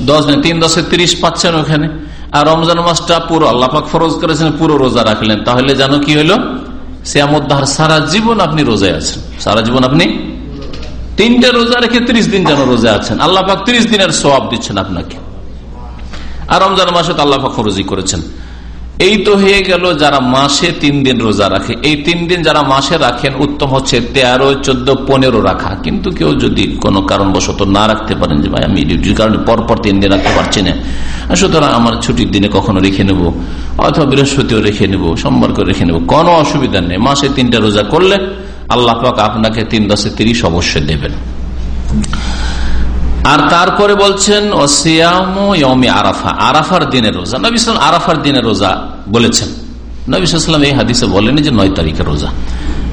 দশ দিন। তিন দশে তিরিশ পাচ্ছেন ওখানে। আর রমজান মাসটা পুরো আল্লাপাক ফরজ করেছেন, পুরো রোজা রাখলেন। তাহলে যেন কি হলো শ্যামোদ্দার সারা জীবন আপনি রোজায় আছেন। সারা জীবন আপনি তিনটা রোজা রেখে ত্রিশ দিন যেন রোজা আছেন। আল্লাহ পাক ত্রিশ দিনের সবাব দিচ্ছেন আপনাকে। আর রমজান মাসে তো আল্লাহ পাক ফরজি করেছেন। এই তো হয়ে গেল যারা মাসে তিন দিন রোজা রাখে। এই তিন দিন যারা মাসে রাখেন, উত্তম হচ্ছে তেরো, চোদ্দ, পনেরো রাখা। কিন্তু কেউ যদি কোনো কারণবশত না রাখতে পারেন যে, ভাই, আমি ডিউটির কারণে পরপর তিন দিন রাখতে পারছি না। সুতরাং আমার ছুটির দিনে কখনো রেখে নেব, অথবা বৃহস্পতিও রেখে নেব, সোমবার করে রেখে নেব। কোনো অসুবিধা নেই। মাসে তিনটা রোজা করলে আল্লাহ পাক আপনাকে তিন দশে তিরিশ অবশ্যই দেবেন। আর তারপরে বলছেন আরাফা। আরাফার দিনের রোজা। নবী আরাফার দিনের রোজা বলেছেন। নবীলাম এই হাদিসে বলেন যে নয় তারিখের রোজা।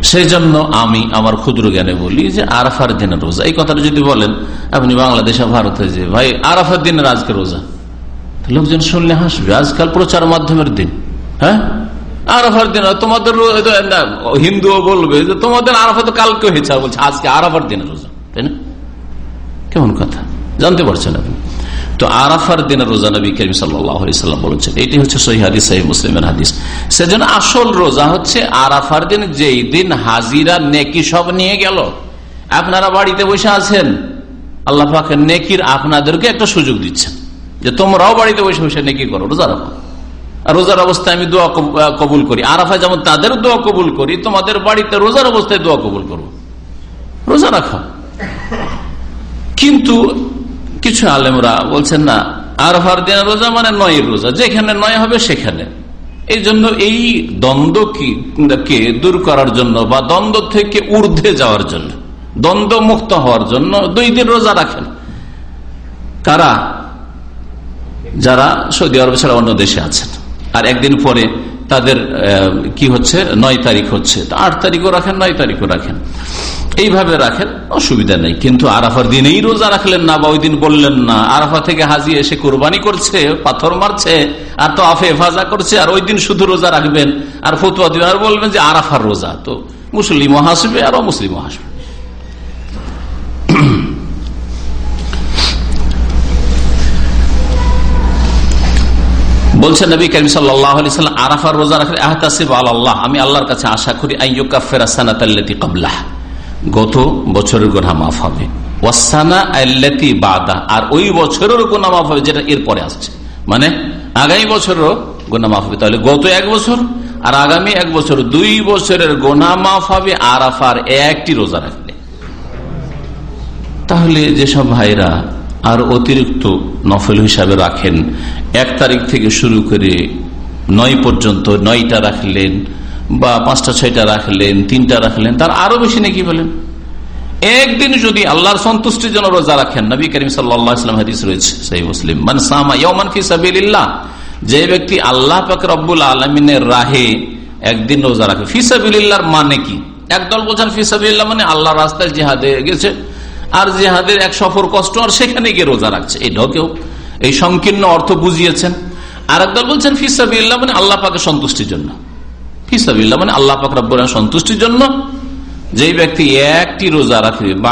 সেই জন্য আমি আমার ক্ষুদ্র জ্ঞানে বলি যে আরাফার দিনের রোজা। এই কথাটা যদি বলেন, আপনি বাংলাদেশে ভারতে যে, ভাই, আরাফার দিনের আজকে রোজা? লোকজন শুনলে হাসবে, আজকাল প্রচার মাধ্যমের দিন। হ্যাঁ? আরাফার দিন, তোমাদের হিন্দুও বলবে যে, তোমাদের আরাফা তো কালকে হয়েছে। বলছে, আজকে আরাফার দিনের রোজা। তাই না? কেমন কথা? জানতে পারছেন আপনি? তো আরাফার দিনের রোজা নবী করিম সাল্লাম বলেছেন, এটি হচ্ছে মুসলিমের হাদিস। সেজন্য আসল রোজা হচ্ছে আরাফার দিন, যেই দিন হাজিরা নেকি সব নিয়ে গেল। আপনারা বাড়িতে বসে আছেন, আল্লাহ পাকে নেকির আপনাদেরকে একটা সুযোগ দিচ্ছেন যে তোমরাও বাড়িতে বসে বসে নেকি করো, রোজা রাখো। রোজার অবস্থায় আমি দোয়া কবুল করি। আরাফা যেমন তাদের দোয়া কবুল করি, তোমাদের বাড়িতে রোজার অবস্থায় দোয়া কবুল করব। রোজা রাখো। কিন্তু কিছু আলেমরা বলছেন না আরফার দিন রোজা মানে নয় রোজা, যেখানে নয় হবে সেখানে। এই জন্য এই দ্বন্দ্বকে দূর করার জন্য বা দ্বন্দ্ব থেকে ঊর্ধ্বে যাওয়ার জন্য, দ্বন্দ্ব মুক্ত হওয়ার জন্য দুই দিন রোজা রাখেন। কারা? যারা সৌদি আরব ছাড়া অন্য দেশে আছেন। আর একদিন পরে তাদের কি হচ্ছে? নয় তারিখ হচ্ছে। আট তারিখও রাখেন, নয় তারিখও রাখেন। এইভাবে রাখেন, অসুবিধা নেই। কিন্তু আরাফার দিনেই রোজা রাখলেন না বা ওই দিন বললেন না, আরাফা থেকে হাজি এসে কোরবানি করছে, পাথর মারছে, আর তো আফে হেফাজা করছে, আর ওই দিন শুধু রোজা রাখবেন। আর ফতুয়া দিবেন, আর বলবেন যে আরাফার রোজা। তো মুসলিম হাসবে আর অমুসলিম হাসবে। বলছেন নবী করিম সাল্লাম, আরাফার রোজা রাখলে আহতাসিব আল্লাহ আমি আল্লাহর কাছে আশা করি আইয়ুকা গত বছরের গোনা মাফ হবে। আর ওই বছরের গোনা মাফ হবে যেটা এরপরে আসছে। মানে আগামী বছরও গোনা মাফ হবে। তাহলে গত এক বছর আর আগামী এক বছর দুই বছরের গোনা মাফ হবে আরাফার একটি রোজা রাখলে। তাহলে যেসব ভাইরা আর অতিরিক্ত নফল হিসাবে রাখেন। এক তারিখ থেকে শুরু করে নয় পর্যন্ত নয়টা রাখলেন বা পাঁচটা, ছয়টা রাখলেন, তিনটা রাখলেন, তার আরও বেশি নাকি বলেন। একদিন যদি আল্লাহর সন্তুষ্টির জন্য রোজা রাখেন, নবী করিম সাল্লাম হাদিস রয়েছে সেই মুসলিম। মানে সামা ইয়মান ফিসাবিল্লাহ যে ব্যক্তি আল্লাহ পাক রব্বুল আলমিনের রাহে একদিন রোজা রাখে। ফিসাবিল্লাহর মানে কি? একদল বলছেন ফিসাবিল্লাহ মানে আল্লাহ রাস্তায় জেহাদে গেছে। আর জেহাদের এক সফর কষ্ট, আর সেখানে গিয়ে রোজা রাখছে। এই ঢকেও এই সংকীর্ণ অর্থ বুঝিয়েছেন। আর একদল বলছেন ফিসাবিল্লাহ মানে আল্লাহ পাকে সন্তুষ্টির জন্য। ফিসাবিল্লাহ মানে আল্লাহ পাক রব্বুল সন্তুষ্টির জন্য। যেই ব্যক্তি একটি রোজা রাখবে বা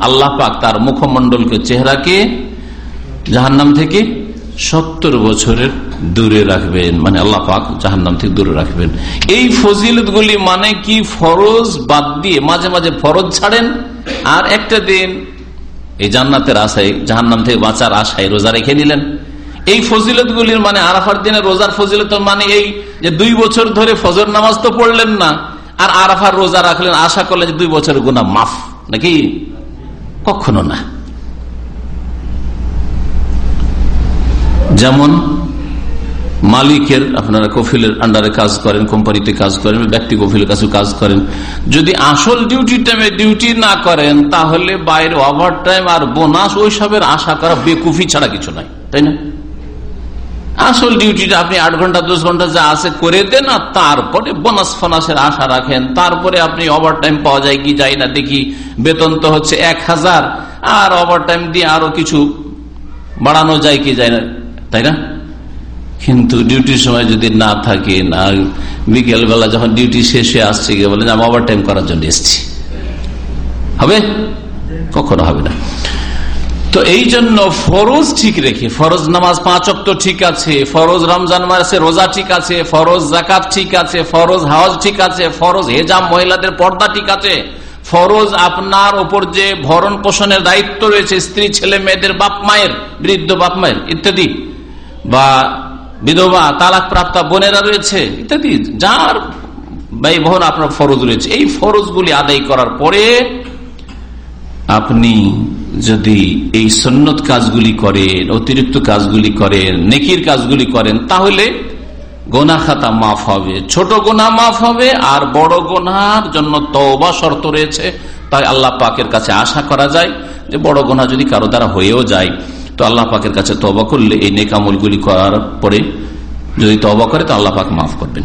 আল্লাহ পাক তার মুখমণ্ডলকে, চেহারাকে জাহান্নাম থেকে সত্তর বছরের দূরে রাখবেন। মানে আল্লাহ পাক জাহান্নাম থেকে দূরে রাখবেন। এই ফজিলত মানে কি? ফরজ বাদ দিয়ে মাঝে মাঝে ফরজ ছাড়েন। আর একটা দিন এই জান্নাতের আশায়, জাহান্নাম থেকে বাঁচার আশায় রোজা রেখে নিলেন এই ফজিলত মানে আরাফার দিনে রোজার ফজিলত মানে এই যে দুই বছর ধরে ফজর নামাজ তো পড়লেন না, আর আরাফার রোজা রাখলেন। আশা করলেন যে দুই বছর গুণা মাফ। নাকি? কখনো না। যেমন মালিকের, আপনারা কফিলের আন্ডারে কাজ করেন কোম্পানিতে কাজ করেন, ব্যক্তি কফিলের কাছে কাজ করেন। যদি আসল ডিউটি টাইমে ডিউটি না করেন, তাহলে বাইরে ওভার টাইম আর বোনাস ওইসবের আশা করা বেকুফি ছাড়া কিছু নাই, তাই না? আসল ডিউটিটা আপনি আট ঘণ্টা, দশ ঘণ্টা যা আছে করে দেন আর তারপরে বোনাস ফোনাসের আশা রাখেন। তারপরে আপনি ওভার টাইম পাওয়া যায় কি যায় না, দেখি বেতন তো হচ্ছে এক হাজার, আর ওভার টাইম দিয়ে আরও কিছু বাড়ানো যায় কি যায় না। তাই না? কিন্তু ডিউটির সময় যদি না থাকে, না বিকেল বেলা যখন ডিউটি শেষে আসছে, গিয়ে বলেন আমি ওভার টাইম করার জন্য এসছি। হবে? কখনো হবে না। তো এই জন্য ফরজ ঠিক রেখে, ফরজ নামাজ পাঁচ অক্ট ঠিক আছে, ফরজ রমজান মাসে রোজা ঠিক আছে, ফরজ জাকাত ঠিক আছে, ফরজ হাওয়াজ ঠিক আছে, ফরজ হেজাম মহিলাদের পর্দা ঠিক আছে, ফরজ আপনার ওপর যে ভরণ পোষণের দায়িত্ব রয়েছে, স্ত্রী, ছেলে, মেয়েদের বাপ মায়ের বৃদ্ধ বাপ মায়ের ইত্যাদি বা বিধবা তালাক প্রাপ্তা বোনেরা রয়েছে, ইত্যাদি। যার ব্যয় বহন আপনার ফরজ রয়েছে। এই ফরজগুলি আদায় করার পরে আপনি যদি এই সন্ন্যত কাজগুলি করেন, অতিরিক্ত কাজগুলি করেন, নেকির কাজগুলি করেন, তাহলে গোনা খাতা মাফ হবে। ছোট গোনা মাফ হবে, আর বড় গোনার জন্য তওবা শর্ত রয়েছে। তাই আল্লাহ পাকের কাছে আশা করা যায় যে বড় গোনা যদি কারও দ্বারা হয়েও যায় তো আল্লাহ পাকের কাছে তবা করলে এই নেকামলগুলি করার পরে যদি তবা করে, তো আল্লাহ পাক মাফ করবেন।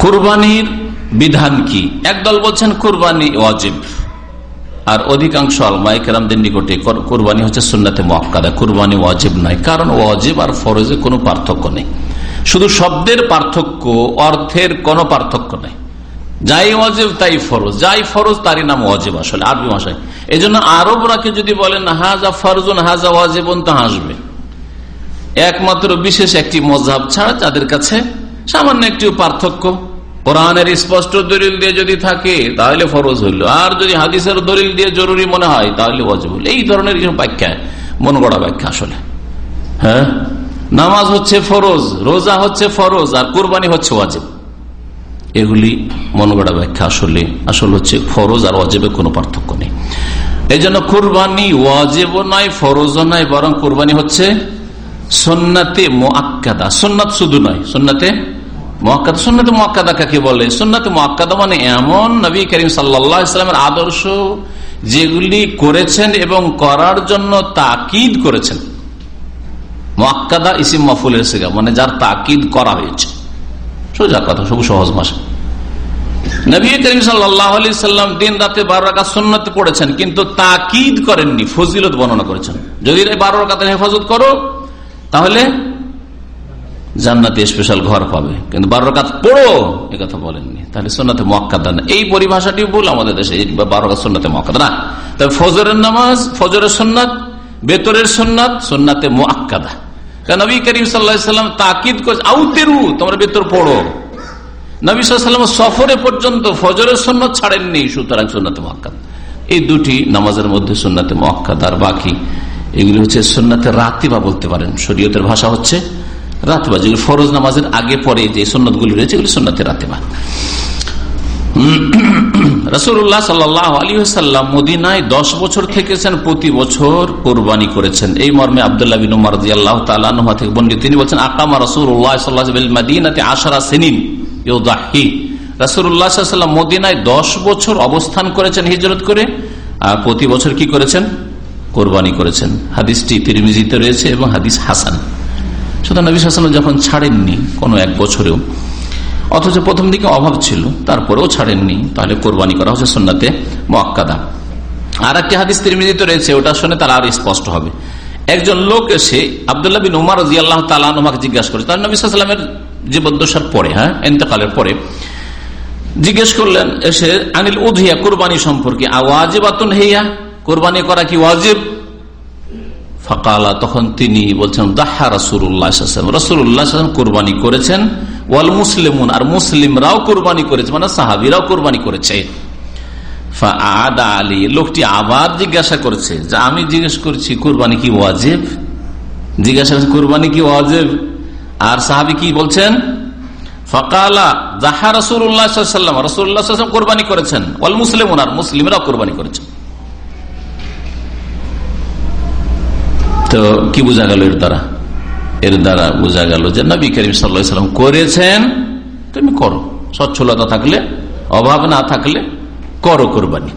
কোরবানির বিধান কি? একদল বলছেন, কুরবানি ওয়াজিব। আর অধিকাংশ আলমাইকেরামদের নিকটে কর- কোরবানি হচ্ছে সুন্নাতে মক্কাদা কোরবানি ওয়াজিব নয়, কারণ ওয়াজিব আর ফরজে কোনো পার্থক্য নেই। শুধু শব্দের পার্থক্য, অর্থের কোনো পার্থক্য নেই। যাই ওয়াজিব, তাই ফরজ। যাই ফরজ, তারই নাম ওয়াজিব আসলে আরবি ভাষায়। এই জন্য আরবরাকে যদি বলেন, হাজা ফরজুন, হাজা ওয়াজিবন তা হাসবে। একমাত্র বিশেষ একটি মজাব ছাড়া যাদের কাছে সামান্য একটি পার্থক্য। কোরআনের স্পষ্ট দলিল দিয়ে যদি থাকে, তাহলে ফরজ হইল। আর যদি হাদিসের দলিল দিয়ে জরুরি মনে হয়, তাহলে ওয়াজিব হইল। এই ধরনের ব্যাখ্যা মন গড়া ব্যাখ্যা আসলে। হ্যাঁ? নামাজ হচ্ছে ফরজ, রোজা হচ্ছে ফরজ, আর কোরবানি হচ্ছে ওয়াজিব। এগুলি মনগড়া ব্যাখ্যা আসলে, আসল হচ্ছে ফরজ আর ওয়াজেবে কোনো পার্থক্য নেই। এই জন্য কোরবানি ওয়াজেবও নয় ফরজও নয়, বরং কোরবানি হচ্ছে সন্নাতে মোয়াক্কাদা সন্ন্যাত শুধু নয়, সন্নাতে মোয়াক্কাদা সন্নাতে মোয়াক্কাদা কাকে বলে? সন্নাতে মোয়াক্কাদা মানে এমন নবী করিম সাল্লা ইসলামের আদর্শ যেগুলি করেছেন এবং করার জন্য তাকিদ করেছেন। মোয়াক্কাদা ইসিম মফুলের সেগা মানে যার তাকিদ করা হয়েছে। সোজা কথা, সবু সহজ ভাষা নবী করিম সাল্লাম দিন রাতে বারো রাখা সন্ন্যতে পড়েছেন, কিন্তু তাকিদ করেননি, ফজিলত বর্ণনা করেছেন। যদি বারো রাখাতে হেফাজত করো, তাহলে জান্নাতে স্পেশাল ঘর পাবে। কিন্তু বারো রাকাত পড়ো কথা বলেননি। তাহলে সোনাতে মক্কাদা না। এই পরিভাষাটি ভুল আমাদের দেশে বারো রাকাত সোনাতে মক্কাদা না। তবে ফজরের নামাজ, ফজরের সোননাথ বেতরের সোননাথ সোননাথে মোয়াক্কাদা। নবী করিম সাল্লাম তাকিদ করছে আউতেরু, তোমরা বেতর পড়ো। নবী সাল্লাম সফরে পর্যন্ত ফজরের সন্ন্যত ছাড়েননি, সুতরাং সুন্নাতে মহাক্কাদ এই দুটি নামাজের মধ্যে সুন্নাতে মহাক্কাদ আর বাকি এগুলি হচ্ছে সুন্নাতে রাতিবা বলতে পারেন। শরীয়তের ভাষা হচ্ছে রাতিবা। যেগুলি ফরজ নামাজের আগে পরে যে সন্ন্যত গুলি রয়েছে, এগুলি সুন্নাতে রাতিবা। রসুল্লাহ সাল্লাহ আলী সাল্লাম মদিনায় দশ বছর থেকেছেন, প্রতি বছর কোরবানি করেছেন। এই মর্মে আবদুল্লাহ বিন উমার তাআলা আনহু থেকে বর্ণিত, তিনি বলছেন, আকামা আলাইহি মদিনাতে আশারা সিনিন, ইউদাহি। ওয়াসাল্লাম মদিনায় দশ বছর অবস্থান করেছেন হিজরত করে, আর প্রতি বছর কি করেছেন? কোরবানি করেছেন। হাদিসটি তিরমিজিতে রয়েছে এবং হাদিস হাসান। সুতরাং নবী হাসান যখন ছাড়েননি, কোনো এক বছরেও অথচ প্রথম দিকে অভাব ছিল, তারপরেও ছাড়েননি। তাহলে কোরবানি করা হচ্ছে সন্নাতে মোয়াক্কাদা। আর একটি হাদিস তিরমিজিত রয়েছে, ওটা শুনে তার আর স্পষ্ট হবে। একজন লোক এসে আবদুল্লাহ বিন উমার রাজি তালাকে জিজ্ঞাসা করে, তার নবী সাল্লামের জীবদ্দশার পরে হ্যাঁ এতেকালের পরে, জিজ্ঞেস করলেন, এসে আনিল উধিয়া কোরবানি সম্পর্কে আওয়াজিবাতুন হেয়া, কোরবানি করা কি ওয়াজিব? ফকালা, তখন তিনি বলছেন, দাহা রাসুল্লাহ রসুল্লাহ কোরবানি করেছেন। ওয়াল মুসলিমুন, আর মুসলিমরাও কোরবানি করেছে মানে সাহাবিরাও কোরবানি করেছে। আলী, লোকটি আবার জিজ্ঞাসা করেছে যে, আমি জিজ্ঞেস করছি, কোরবানি কি ওয়াজেব? জিজ্ঞাসা করছি, কোরবানি কি ওয়াজেব? আর সাহাবি কি বলছেন? জাহা কোরবানি করেছেন। মুসলিমরাও কোরবানি করেছেন তো কি বোঝা গেল এর দ্বারা? এর দ্বারা বোঝা গেল যে নবী করিম সাল্লাম করেছেন, তুমি করো। সচ্ছলতা থাকলে, অভাব না থাকলে করো কোরবানি।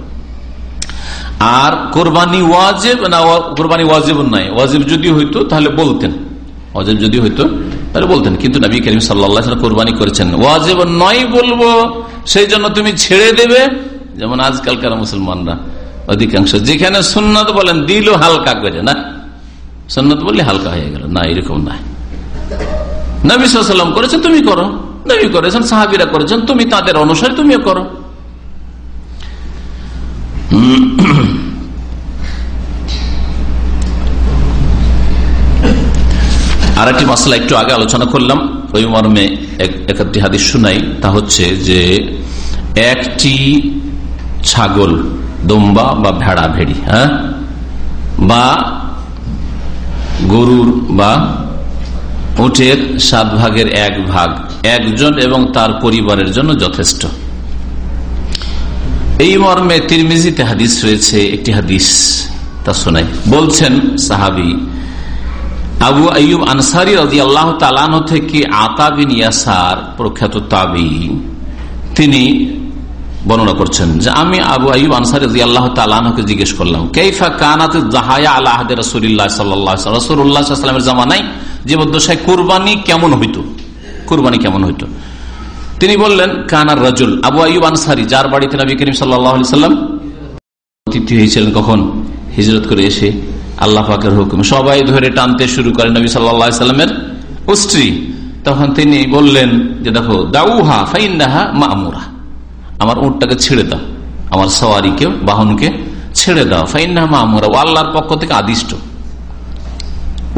আর কোরবানি ওয়াজেব না কোরবানি ওয়াজেব নয়। ওয়াজেব যদি হইতো, তাহলে বলতেন। ওয়াজেব যদি হইতো, তাহলে বলতেন। কিন্তু নবী করিম সাল্লাহ কোরবানি করেছেন। ওয়াজেব নয় বলব, সেই জন্য তুমি ছেড়ে দেবে। যেমন আজকালকার মুসলমানরা, অধিকাংশ যেখানে সুন্নত বলেন দিল হালকা করে, না? সন্ন্যত বললে হালকা হয়ে গেল। না, এরকম নাই নবী করেছেন, তুমি করো। নবী করেছেন, সাহাবিরা করেছেন, তুমি তাদের অনুসারে, তুমিও করো। আর একটি মশলা একটু আগে আলোচনা করলাম, ওই মর্মে একটি হাদিস শুনাই, তা হচ্ছে যে একটি ছাগল, দম্বা বা ভেড়া, ভেড়ি হ্যাঁ? বা গরুর বা উটের সাত ভাগের এক ভাগ। একজন এবং তার পরিবারের জন্য যথেষ্ট। এই মর্মে তিরমিজিতে হাদিস রয়েছে, একটি হাদিস তা শোনাই। বলছেন সাহাবি, আবু আয়ুব আনসারি রাজি আল্লাহ তালানো থেকে আতা বিন ইয়াসার প্রখ্যাত তাবি, তিনি বর্ণনা করছেন যে আমি আবু আইব আনসার আল্লাহ তালকে জিজ্ঞেস করলাম কেফা কানাতে জাহায়া আল্লাহ রসুল্লাহ সাল্লাহ রসুল্লাহামের জামানাই জীবদ্দশায় কোরবানি কেমন হইত? কোরবানি কেমন হইত? তিনি বললেন, কানার রাজুল। আবু আইব আনসারি, যার বাড়িতে নবী করিম সাল্লাম অতিথি হয়েছিলেন কখন? হিজরত করে এসে আল্লাহ পাকের হুকুম। সবাই ধরে টানতে শুরু করেন নবী সাল্লা সাল্লামের স্ত্রী তখন তিনি বললেন যে, দেখো, দাউহা ফাইন্দাহা মামুরা। আমার উঁটটাকে ছেড়ে দাও। আমার সওয়ারিকে, বাহনকে ছেড়ে দাও। ফাইন্দাহা মামুরা, ও আল্লাহর পক্ষ থেকে আদিষ্ট।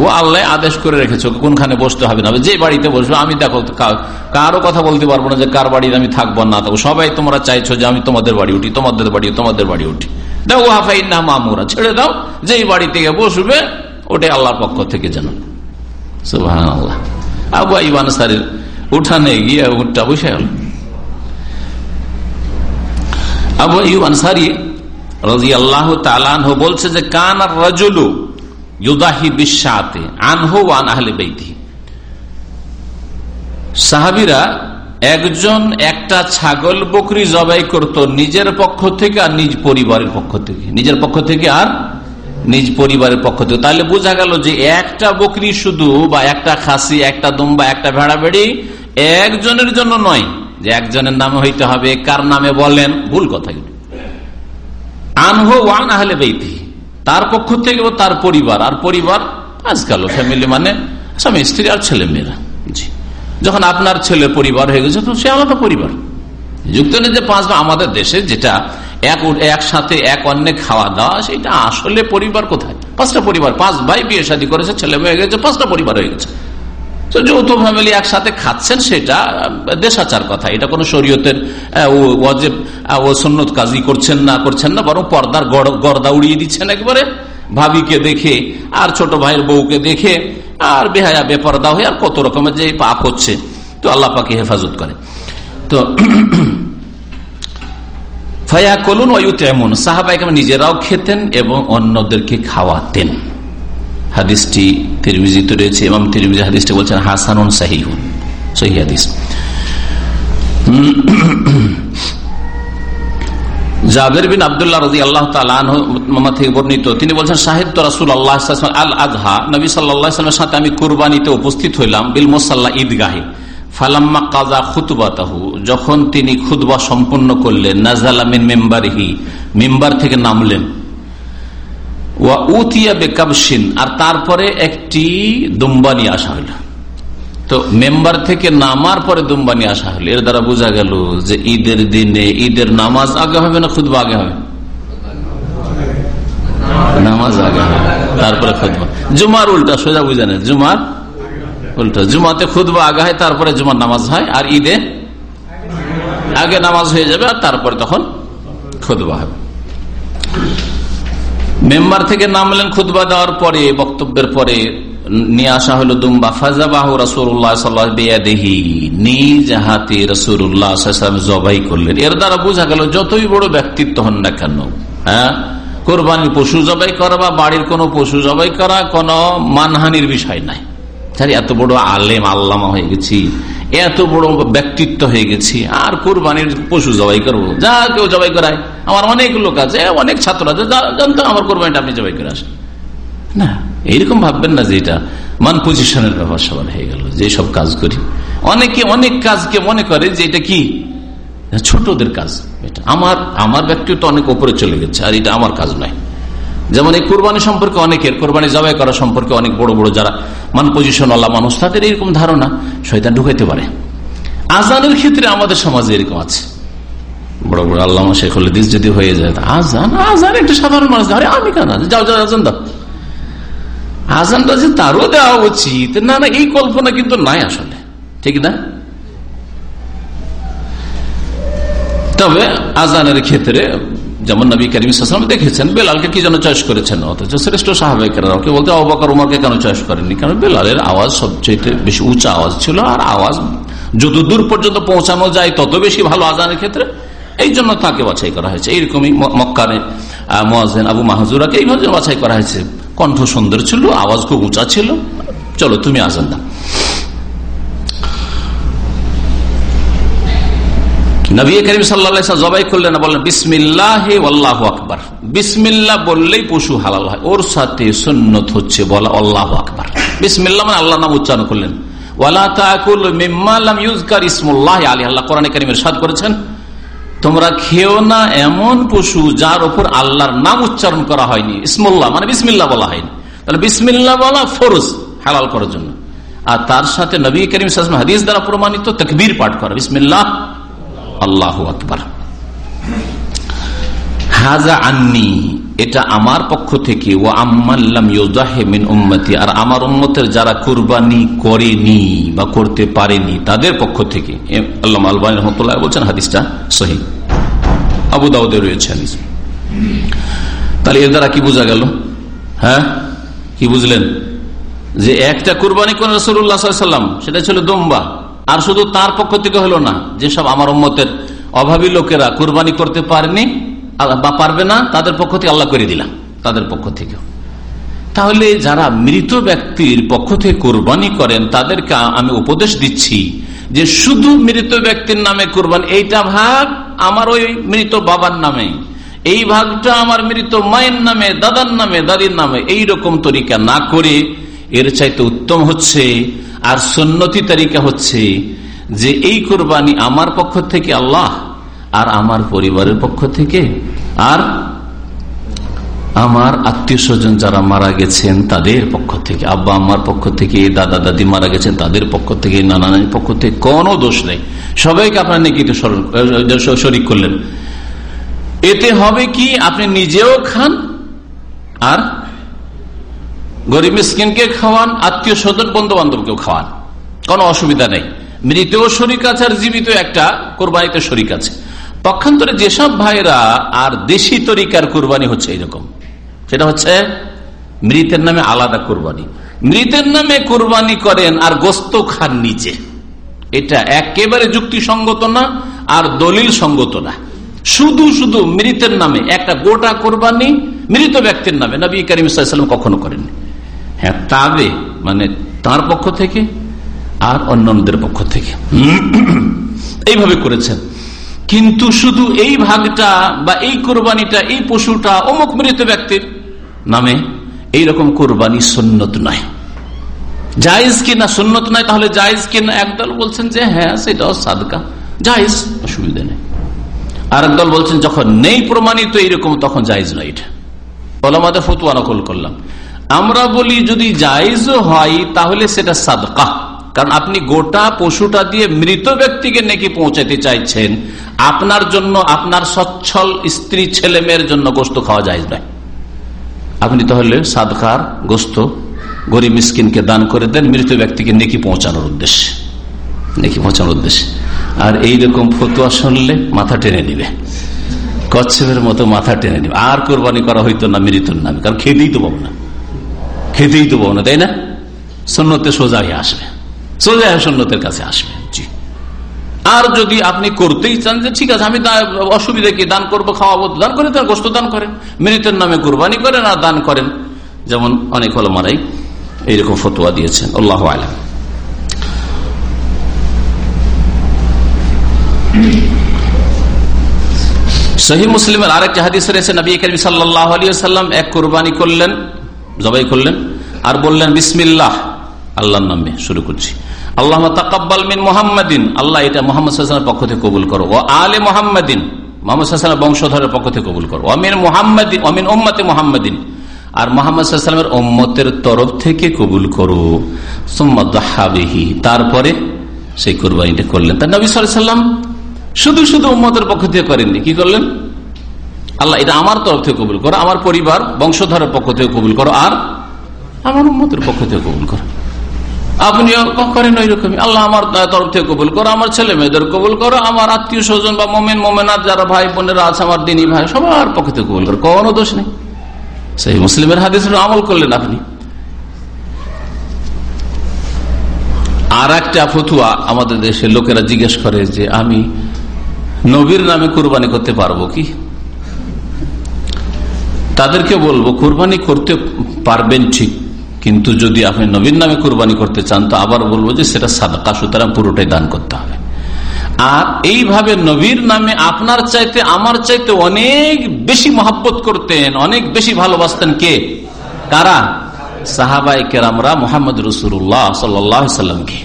ও আল্লাহ আদেশ করে রেখেছো কোনখানে বসতে হবে না। যে বাড়িতে বসবে, আমি দেখো কারও কথা বলতে পারব না যে কার বাড়ির আমি থাকব না থাকব। সবাই তোমরা চাইছো যে আমি তোমাদের বাড়ি উঠি, তোমাদের বাড়ি তোমাদের বাড়ি উঠি। দাও না মামুরা, ছেড়ে দাও। যেই বাড়ি থেকে বসবে, ওটাই আল্লাহর পক্ষ থেকে সুবাহ আল্লাহ আবু ইবান সারের উঠানে গিয়ে উঠটা বসে গেল। আবু ইউব আনসারি রাজি আল্লাহ তালানহ বলছে যে, কান আর রাজুলু ইউদাহি বিশ্বাতে আনহু আন আহলে বেইতি সাহাবিরা একজন একটা ছাগল বকরি জবাই করত নিজের পক্ষ থেকে আর নিজ পরিবারের পক্ষ থেকে। নিজের পক্ষ থেকে আর নিজ পরিবারের পক্ষ থেকে। তাহলে বোঝা গেল যে একটা বকরি শুধু বা একটা খাসি, একটা দুম্বা, একটা ভেড়া ভেড়ি একজনের জন্য নয়। যে একজনের নামে হইতে হবে, কার নামে বলেন ভুল কথা আনহো ওয়ান আহলে তার পক্ষ থেকে তার পরিবার। আর পরিবার আজকাল ফ্যামিলি মানে স্বামী, স্ত্রী আর ছেলে মেয়েরা যখন আপনার ছেলে পরিবার হয়ে গেছে, তো সে আলাদা পরিবার। যুক্ত নেই যে পাঁচ আমাদের দেশে যেটা এক একসাথে এক অন্যে খাওয়া দাওয়া, সেটা আসলে পরিবার কোথায়? পাঁচটা পরিবার। পাঁচ ভাই বিয়ে শাদী করেছে, ছেলে মেয়ে হয়ে গেছে, পাঁচটা পরিবার হয়ে গেছে। তো যৌথ ফ্যামিলি একসাথে খাচ্ছেন সেটা দেশাচার কথা। এটা কোনো শরীয়তের সন্ন্যত কাজই করছেন না করছেন না, বরং পর্দার গর্দা উড়িয়ে দিচ্ছেন একবারে। ভাবিকে দেখে, আর ছোট ভাইয়ের বউকে দেখে, আর বেহায়া, বেপর্দা হয়ে আর কত রকমের যে পাপ হচ্ছে, তো আল্লাহ পাকে হেফাজত করে। তো ফায়া কলুন অয়ুত এমন সাহাবাইকে নিজেরাও খেতেন এবং অন্যদেরকে খাওয়াতেন। হাদিসটি তিরমিজিতে রয়েছে, ইমাম তিরমিজি হাদিসটি বলছেন, হাসানুন সাহিহুন সহি হাদিস। জাবের বিন আবদুল্লাহ রাজি আল্লাহ থেকে বর্ণিত, তিনি বলছেন সাহিত্য রাসুল আল্লাহ আল আজহা নবী সাল্লামের সাথে আমি কুরবানিতে উপস্থিত হইলাম, বিল মোসাল্লাহ ঈদগাহে। ফালাম্মা কাজা খুতবাতাহু, যখন তিনি খুতবা সম্পন্ন করলেন নাজালামিন মেম্বারহি, মেম্বার থেকে নামলেন। ওয়া আর তারপরে একটি দুম্বা নিয়ে আসা হইল। তো মেম্বার থেকে নামার পরে দুম্বা নিয়ে আসা হলো এর দ্বারা বোঝা গেল যে ঈদের দিনে ঈদের নামাজ আগে হবে না খুদবা আগে হবে? নামাজ আগে হবে। তারপরে খুদবা জুমার উল্টা, সোজা বুঝে নেন, জুমার উল্টা। জুমাতে খুদবা আগে হয়, তারপরে জুমার নামাজ হয়, আর ঈদে আগে নামাজ হয়ে যাবে, আর তারপরে তখন খুদবা হবে। মেম্বার থেকে নামলেন খুদবা দেওয়ার পরে, বক্তব্যের পরে, নিয়ে আসা হলো দুম্বা ফাজাবাহ রসুল্লাহ বেয়াদেহি, নিজ হাতে রসুল্লাহ জবাই করলেন। এর দ্বারা বোঝা গেল যতই বড় ব্যক্তিত্ব হন না কেন হ্যাঁ? কোরবানি পশু জবাই করা বা বাড়ির কোনো পশু জবাই করা কোনো মানহানির বিষয় নাই। এত বড় আলেম, আল্লামা হয়ে গেছি। এত বড় ব্যক্তিত্ব হয়ে গেছি, আর কোরবানির পশু জবাই করব? যা কেউ জবাই করায়। আমার অনেক লোক আছে, অনেক ছাত্র আছে জানতো আমার কোরবানিটা আপনি জবাই করে আসেন না, এইরকম ভাববেন না যে এটা মান পজিশনের ব্যাপার সবার হয়ে গেল, যে সব কাজ করি। অনেকে অনেক কাজকে মনে করে যে এটা কি? ছোটদের কাজ এটা। আমার আমার ব্যক্তিত্ব অনেক উপরে চলে গেছে, আর এটা আমার কাজ নয়। যেমন এই কোরবানি সম্পর্কে অনেকের, কোরবানি জবাই করা সম্পর্কে অনেক বড় বড় যারা মান পজিশন আল্লাহ মানুষ, তাদের এরকম ধারণা শয়তান ঢুকাইতে পারে। আজানের ক্ষেত্রে আমাদের সমাজে এরকম আছে। বড় বড় আল্লাহ শেখুল দিস যদি হয়ে যায়, আজান আজান একটা সাধারণ মানুষ, আরে আমি কেন? যাও যাও, আজান দাও। আজানটা যে তারও দেওয়া উচিত, না না, এই কল্পনা কিন্তু নাই আসলে। ঠিক না? তবে আজানের ক্ষেত্রে যেমন নবী করিম সালাম দেখেছেন, বেলালকে কি যেন চয়েস করেছেন? অথচ শ্রেষ্ঠ সাহাবেকেরা ওকে বলতে, অবাকর উমাকে কেন চয়েস করেননি? কারণ বেলালের আওয়াজ সবচেয়ে বেশি উঁচা আওয়াজ ছিল, আর আওয়াজ যত দূর পর্যন্ত পৌঁছানো যায়, তত বেশি ভালো আজানের ক্ষেত্রে এই জন্য তাকে বাছাই করা হয়েছে। এইরকমই মক্কানে মোয়াজেন আবু মাহাজুরাকে এইভাবে বাছাই করা হয়েছে। কণ্ঠ সুন্দর ছিল, আওয়াজ খুব উঁচা ছিল। চলো, তুমি আজান দাও। নবী করিম সাল্লা জবাই করলেন বললেন, বিসমিল্লাহ আল্লাহ আকবর। বিসমিল্লা বললেই পশু হালাল হয়। ওর সাথে সন্ন্যত হচ্ছে বলা আল্লাহ আকবর। বিসমিল্লা মানে আল্লাহ নাম উচ্চারণ করলেন। তোমরা খেও না এমন পশু যার উপর আল্লাহর নাম উচ্চারণ করা হয়নি। ইসমুল্লাহ মানে বিসমিল্লা বলা হয়নি। তাহলে বিসমিল্লা বলা ফরজ হালাল করার জন্য। আর তার সাথে নবী করিম হাদিস দ্বারা প্রমাণিত, তকবীর পাঠ করা। বিসমিল্লাহ আল্লাহ আকবর। হাজা আন্নি, এটা আমার পক্ষ থেকে ও আর আমার যারা কুরবানি করেনি বা করতে পারেনি, তাদের পক্ষ থেকে বলছেন হাদিসটা সহি। আবু রয়েছে হাদিস। তাহলে এর দ্বারা কি বোঝা গেল? হ্যাঁ? কি বুঝলেন? যে একটা কুরবানি কোন রসুল্লাহ সাল্লাম সেটা ছিল দম্বা। আর শুধু তার পক্ষ থেকে হলো না, যেসব আমার উম্মতের অভাবী লোকেরা কুরবানি করতে পারেনি বা পারবে না, তাদের পক্ষ থেকে আল্লাহ করে দিলাম, তাদের পক্ষ থেকে তাহলে যারা মৃত ব্যক্তির পক্ষ থেকে কোরবানি করেন, তাদেরকে আমি উপদেশ দিচ্ছি যে শুধু মৃত ব্যক্তির নামে কোরবানি, এইটা ভাগ আমার ওই মৃত বাবার নামে, এই ভাগটা আমার মৃত মায়ের নামে, দাদার নামে, দাদির নামে এই রকম তরিকা না করে এর চাইতে উত্তম হচ্ছে আর সন্নতি তালিকা হচ্ছে যে এই কোরবানি আমার পক্ষ থেকে আল্লাহ আর আমার পরিবারের পক্ষ থেকে আর আমার আত্মীয় স্বজন যারা মারা গেছেন তাদের পক্ষ থেকে, আব্বা আমার পক্ষ থেকে, দাদা দাদি মারা গেছেন তাদের পক্ষ থেকে, নানা নানির পক্ষ থেকে, কোনো দোষ নেই। সবাইকে আপনার নেকিতে শরিক করলেন। এতে হবে কি? আপনি নিজেও খান আর গরিব স্কিনকে খাওয়ান, আত্মীয় স্বজন বন্ধু বান্ধবকেও খাওয়ান। কোনো অসুবিধা নেই। মৃতেও শরিক আছে আর জীবিত একটা কোরবানিতে শরিক আছে। পক্ষান্তরে যেসব ভাইরা আর দেশি তরিকার কোরবানি হচ্ছে এরকম, সেটা হচ্ছে মৃতের নামে আলাদা কোরবানি। মৃতের নামে কোরবানি করেন আর গোস্ত খান নিচে এটা একেবারে যুক্তিসঙ্গত না আর দলিল সঙ্গত না। শুধু শুধু মৃতের নামে একটা গোটা কোরবানি মৃত ব্যক্তির নামে নবী করিম কখনো করেননি। হ্যাঁ তাবে মানে তার পক্ষ থেকে আর অন্যদের পক্ষ থেকে। এইভাবে করেছেন। কিন্তু শুধু এই ভাগটা বা এই কোরবানিটা, এই পশুটা অমুক মৃত ব্যক্তির নামে এইরকম কোরবানি সন্ন্যত নয়। জায়জ কিনা সন্ন্যত নয়? তাহলে জায়জ কিনা একদল বলছেন যে হ্যাঁ সেটাও সাদকা। জায়জ, অসুবিধা নেই। আর একদল বলছেন, যখন নেই প্রমাণিত এইরকম, তখন জায়জ নয় এটা। ওলামাদের ফতুয়া নকল করলাম। আমরা বলি যদি জায়জও হয়, তাহলে সেটা সাদকা। কারণ আপনি গোটা পশুটা দিয়ে মৃত ব্যক্তিকে নেকি পৌঁছাতে চাইছেন, আপনার জন্য, আপনার সচ্ছল স্ত্রী ছেলে মেয়ের জন্য গোস্ত খাওয়া যায় না আপনি তাহলে সাদকার গোস্ত গরিব মিসকিনকে দান করে দেন, মৃত ব্যক্তিকে নেকি পৌঁছানোর উদ্দেশ্যে। নেকি পৌঁছানোর উদ্দেশ্যে। আর এইরকম ফতুয়া শুনলে মাথা টেনে নিবে। কচ্ছপের মতো মাথা টেনে নিবে। আর কোরবানি করা হইতো না মৃত্যুর নামে, কারণ খেতেই তো পাবো না। খেতেই তো না, তাই না? সন্ন্যতে সোজাই আসবে। সোজা সন্ন্যতের কাছে আসবে, জি। আর যদি আপনি করতেই চান যে, ঠিক আছে, আমি অসুবিধা কি, দান করব, খাওয়াবো? দান করে তার গোস্ত দান করেন। মৃতের নামে কোরবানি করেন আর দান করেন। যেমন অনেক হলো মারাই এইরকম ফতোয়া দিয়েছেন, আল্লাহ আলম। সহি মুসলিমের আরেকটা হাদিস রয়েছে, নবী করিম সাল্লাহ আলী সাল্লাম এক কোরবানি করলেন। জবাই করলেন আর বললেন, বিসমিল্লাহ, আল্লাহর নামে শুরু করছি। আল্লাহ তাকাব্বাল মিন মোহাম্মদিন, আল্লাহ এটা মোহাম্মদ হাসানের পক্ষ থেকে কবুল করো। ও আলে মোহাম্মদিন, মোহাম্মদ হাসানের বংশধরের পক্ষ থেকে কবুল করো। অমিন মোহাম্মদিন অমিন ওম্মতে মোহাম্মদিন, আর মোহাম্মদ ওম্মতের তরফ থেকে কবুল করো। সোম্মাদি তারপরে সেই কোরবানিটা করলেন। তার নবী সাল্লাম শুধু শুধু উম্মতের পক্ষ থেকে করেননি। কি করলেন? আল্লাহ, এটা আমার তরফ থেকে কবুল করো, আমার পরিবার, বংশধরের পক্ষ থেকে কবুল করো, আর আমার উম্মতের পক্ষ থেকে কবুল করো। আপনিও করেন ওই রকমই। আল্লাহ আমার তরফ থেকে কবুল করো, আমার ছেলে মেয়েদের কবুল করো, আমার আত্মীয় স্বজন বা মোমেন মোমেনার যারা ভাই বোনেরা আছে, আমার দিনী ভাই, সবার পক্ষ থেকে কবুল করো, কোনো দোষ নেই। সেই মুসলিমের হাদিস আমল করলেন আপনি। আর একটা ফতুয়া আমাদের দেশের লোকেরা জিজ্ঞেস করে যে, আমি নবীর নামে কোরবানি করতে পারব কি? তাদেরকে বলব, কোরবানি করতে পারবেন ঠিক, কিন্তু যদি আপনি নবীর নামে কোরবানি করতে চান, তো আবার বলব যে সেটা সাদকা, সুতরাং পুরোটাই দান করতে হবে। আর এইভাবে নবীর নামে আপনার চাইতে, আমার চাইতে অনেক বেশি মহাব্বত করতেন, অনেক বেশি ভালোবাসতেন কে? কারা? সাহাবাই কেরামরা মোহাম্মদ রসুল্লাহ সাল্লামকে।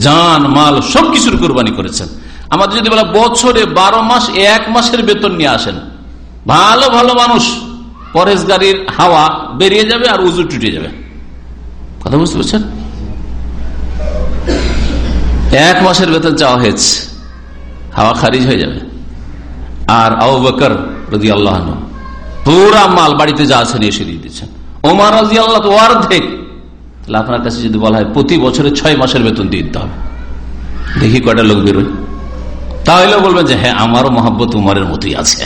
জান, মাল, সবকিছুর কোরবানি করেছেন। আমাদের যদি বলা বছরে বারো মাস, এক মাসের বেতন নিয়ে আসেন, ভালো ভালো মানুষ। পরেশ গাড়ির হাওয়া বেরিয়ে যাবে আর উজু টুটে যাবে। কথা বুঝতে পারছেন? এক মাসের বেতন চাওয়া হয়েছে, হাওয়া খারিজ হয়ে যাবে। আর আবু বকর রদি আল্লাহ পুরা মাল বাড়িতে যা আছে এসে দিয়ে দিচ্ছেন ওমার রাজি আল্লাহ তো অর্ধেক। তাহলে আপনার কাছে যদি বলা হয় প্রতি বছরে ছয় মাসের বেতন দিয়ে দিতে হবে। দেখি কয়টা লোক বেরোয়। তাহলে বলবেন যে হ্যাঁ আমারও মহাব্বত উমারের মতোই আছে।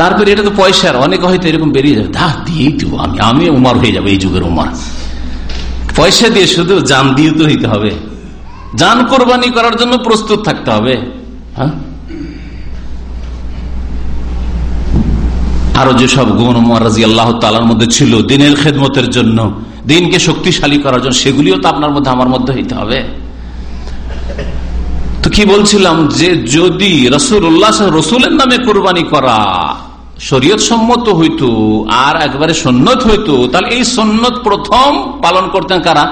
তারপরে এটা তো পয়সার, অনেকে হয়তো এরকম বেরিয়ে যাবে। দা দিয়েই তো আমি আমি উমার হয়ে যাব এই যুগের উমার। পয়সা দিয়ে শুধু যান দিয়ে তো হইতে হবে। যান কোরবানি করার জন্য প্রস্তুত থাকতে হবে। হ্যাঁ? আরও যেসব গুণ রাজি আল্লাহ তালার মধ্যে ছিল, দিনের খেদমতের জন্য, দিনকে শক্তিশালী করার জন্য, সেগুলিও তো আপনার মধ্যে, আমার মধ্যে হইতে হবে। তো কি বলছিলাম যে যদি রসুল উল্লাহ রসুলের নামে কোরবানি করা শরীয়ত সম্মত হইতো আর একবারে সন্ন্যত হইতো, তাহলে এই সন্ন্যত প্রথম পালন করতেন কারা?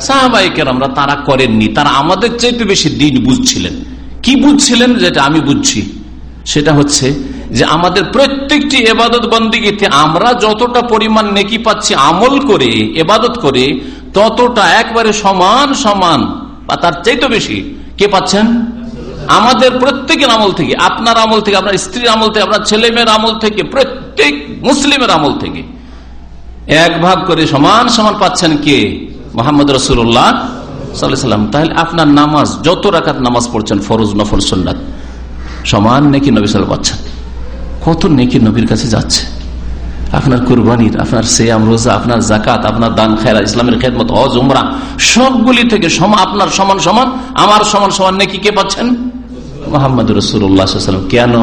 সাহাবাহিকের আমরা তারা করেননি। তারা আমাদের চাইতে বেশি দিন বুঝছিলেন। কি বুঝছিলেন যেটা আমি বুঝছি? সেটা হচ্ছে যে আমাদের প্রত্যেকটি এবাদত বন্দীগীতে আমরা যতটা পরিমাণ নেকি পাচ্ছি আমল করে, এবাদত করে, ততটা একবারে সমান সমান বা তার চাইতে বেশি কে পাচ্ছেন? আমাদের প্রত্যেকের আমল থেকে, আপনার আমল থেকে, আপনার স্ত্রীর আমল থেকে, আপনার ছেলে মেয়ের আমল থেকে, প্রত্যেক মুসলিমের আমল থেকে, এক ভাগ করে সমান সমান পাচ্ছেন কে? মোহাম্মদ রসুল্লাহ সাল্লাম। তাহলে আপনার নামাজ, যত রাখাত নামাজ পড়ছেন, ফরজ নফর সন্ন্যাত সমান নেকি নবী সাল পাচ্ছেন। কত নেকি নবীর কাছে যাচ্ছে? আপনার কুরবানির, আপনার সেয়াম, রোজা, আপনার জাকাত আপনার দান খেরা ইসলামের খেদমত, হজ, উমরা, সবগুলি থেকে আপনার সমান সমান, আমার সমান সমান নেকি কে পাচ্ছেন? মোহাম্মদ রসুল্লাহাম কেন?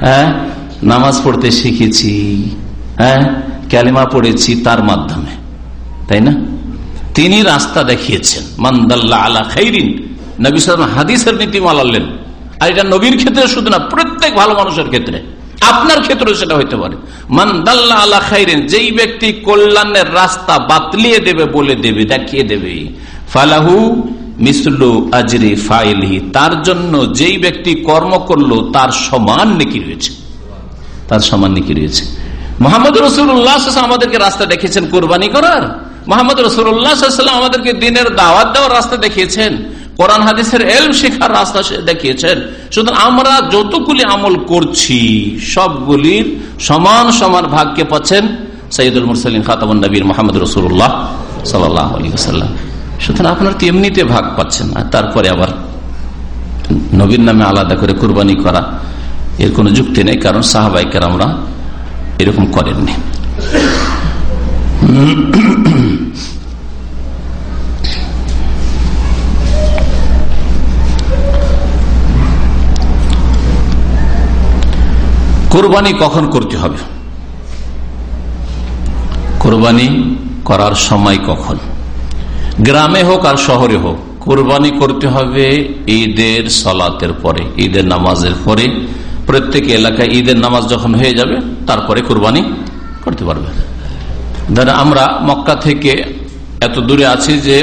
হ্যাঁ? নামাজ পড়তে শিখেছি হ্যাঁ? ক্যালিমা পড়েছি তার মাধ্যমে, তাই না? তিনি রাস্তা দেখিয়েছেন মান্দাল্লাহ আলা খাইরিন, নবী সালাম হাদিসের নীতিমাল আনলেন আর এটা নবীর ক্ষেত্রে শুধু না, প্রত্যেক ভালো মানুষের ক্ষেত্রে। আপনার ক্ষেত্রে সেটা হইতে পারে। মান্দাল্লা আল্লাহ খাইরেন, যেই ব্যক্তি কল্যাণের রাস্তা বাতলিয়ে দেবে, বলে দেবে, দেখিয়ে দেবে। ফালাহু মিসলু আজরি ফাইলি তার জন্য যেই ব্যক্তি কর্ম করল, তার সমান নেকি রয়েছে। তার সমান নেকি রয়েছে। মোহাম্মদ রসুল্লাহ আমাদেরকে রাস্তা দেখেছেন কোরবানি করার। মোহাম্মদ রসুল্লাহ আমাদেরকে দিনের দাওয়াত দেওয়ার রাস্তা দেখিয়েছেন। কোরআন, হাদিসের এলম শেখার রাস্তা দেখিয়েছেন। সুতরাং আমরা যতগুলি আমল করছি সবগুলির সমান সমান ভাগকে পাচ্ছেন সৈয়দুল মুরসালিন খাতামুন নবীর মোহাম্মদ রসুল্লাহ সাল্লাহ আলী সাল্লাম সুতরাং আপনার তো এমনিতে ভাগ পাচ্ছেন আর তারপরে আবার নবীর নামে আলাদা করে কুরবানি করা, এর কোনো যুক্তি নেই, কারণ সাহাবাইকার আমরা এরকম করেননি। কোরবানি কখন করতে হবে? কোরবানি করার সময় কখন? গ্রামে হোক আর শহরে হোক, কোরবানি করতে হবে ঈদের সলাতের পরে, ঈদের নামাজের পরে। প্রত্যেক এলাকায় ঈদের নামাজ যখন হয়ে যাবে, তারপরে কোরবানি করতে পারবে। ধর আমরা মক্কা থেকে এত দূরে আছি যে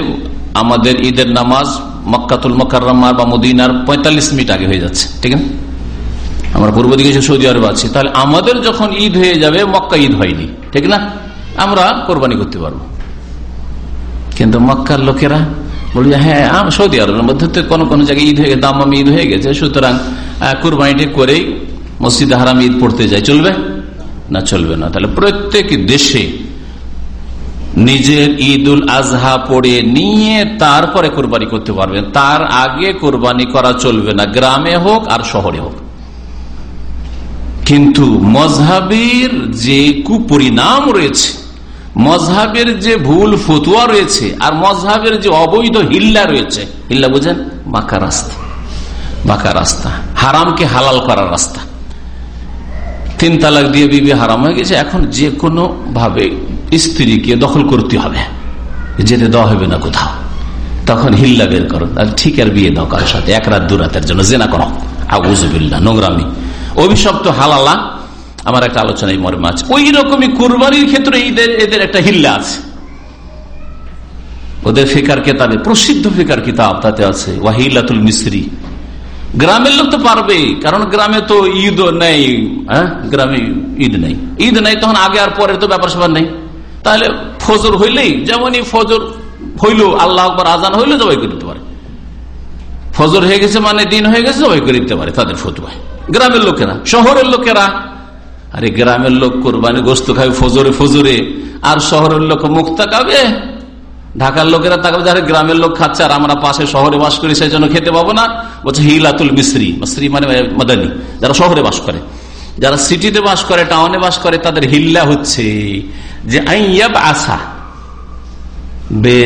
আমাদের ঈদের নামাজ মক্কাতুল মক্কার বা মদিনার পঁয়তাল্লিশ মিনিট আগে হয়ে যাচ্ছে, ঠিক আছে? আমরা পূর্ব দিকে সৌদি আরব আছি, তাহলে আমাদের যখন ঈদ হয়ে যাবে, মক্কা ঈদ হয়নি, ঠিক না? আমরা কোরবানি করতে পারব। কিন্তু মক্কার লোকেরা বলি হ্যাঁ সৌদি আরবের মধ্যে তো কোনো কোনো জায়গায় ঈদ হয়ে গেছে, দাম ঈদ হয়ে গেছে, সুতরাং কোরবানিটি করেই মসজিদ হারাম ঈদ পড়তে যায়। চলবে না চলবে না? তাহলে প্রত্যেক দেশে নিজের ঈদ উল আজহা পড়ে নিয়ে তারপরে কোরবানি করতে পারবেন তার আগে কোরবানি করা চলবে না, গ্রামে হোক আর শহরে হোক। কিন্তু মজহাবের যে কুপরিণাম রয়েছে মজহাবের যে ভুল ফতুয়া রয়েছে আর মজহাবের যে অবৈধ হিল্লা রয়েছে, হিল্লা বুঝেন? বাঁকা রাস্তা। বাঁকা রাস্তা। হারামকে হালাল করার রাস্তা। তিন তালাক দিয়ে বিবি হারাম হয়ে গেছে, এখন যে কোনো ভাবে স্ত্রীকে দখল করতে হবে। যেতে দেওয়া হবে না কোথাও। তখন হিল্লা বের করো। ঠিক আর বিয়ে দাও কারোর সাথে। এক রাত দু রাতের জন্য। জেনা করো। আবুজবিল্লা নোংরামি। অভিশপ্ত হালালা আমার একটা আলোচনা এই মর্মে আছে। ওই রকমই কুরবানির ক্ষেত্রে এদের এদের একটা হিল্লা আছে। ওদের ফিকার কেতাবে, প্রসিদ্ধ ফিকার কিতাব তাতে আছে, ওয়াহিলাতুল মিস্ত্রি গ্রামের লোক তো পারবে, কারণ গ্রামে তো ঈদ নেই হ্যাঁ? গ্রামে ঈদ নেই। ঈদ নেই তখন আগে আর পরে তো ব্যাপার স্যাপার নেই। তাহলে ফজর হইলেই, যেমনই ফজর হইল, আল্লাহ আকবর আজান হইলে জবাই করে দিতে পারে। ফজর হয়ে গেছে মানে দিন হয়ে গেছে জবাই করে দিতে পারে তাদের ফতুয়ায়। গ্রামের লোকেরা, শহরের লোকেরা আরে গ্রামের লোক কোরবানি গোস্ত খাবে ফজরে ফজরে, আর শহরের লোক মুক্তা খাবে? ঢাকার লোকেরা তাকাবে যারা গ্রামের লোক খাচ্ছে আর আমরা পাশে শহরে বাস করি, সেই জন্য খেতে পাবো না। বলছে, হিলাতুল মিস্ত্রি মিস্ত্রি মানে মাদানি, যারা শহরে বাস করে। যারা সিটিতে বাস করে, টাউনে বাস করে, তাদের হিল্লা হচ্ছে যে আসা বে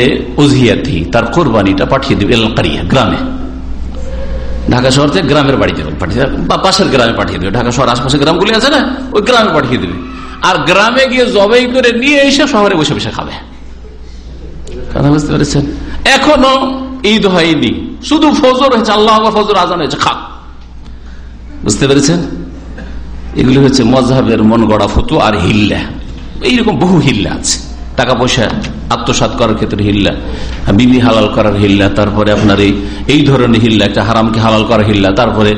তার কোরবানিটা পাঠিয়ে দেবে গ্রামে। ঢাকা শহর থেকে গ্রামের বাড়িতে পাঠিয়ে দেবে বা পাশের গ্রামে পাঠিয়ে দেবে ঢাকা শহর আশপাশে গ্রামগুলি আছে না, ওই গ্রামে পাঠিয়ে দেবে। আর গ্রামে গিয়ে জবাই করে নিয়ে এসে শহরে বসে বসে খাবে। কথা বুঝতে পেরেছেন? এখনও ঈদ হয়নি, শুধু ফজর হয়েছে, আল্লাহ ফজর আজান হয়েছে খাক বুঝতে পেরেছেন? এগুলি হচ্ছে মজাহের মন গড়া ফতু আর হিল্লা। এইরকম বহু হিল্লা আছে। টাকা পয়সা আত্মসাত করার ক্ষেত্রে হিল্লা, বিবি হালাল করার হিল্লা, তারপরে আপনার এই এই ধরনের হিল্লা, একটা হারামকে হালাল করার হিল্লা, তারপরে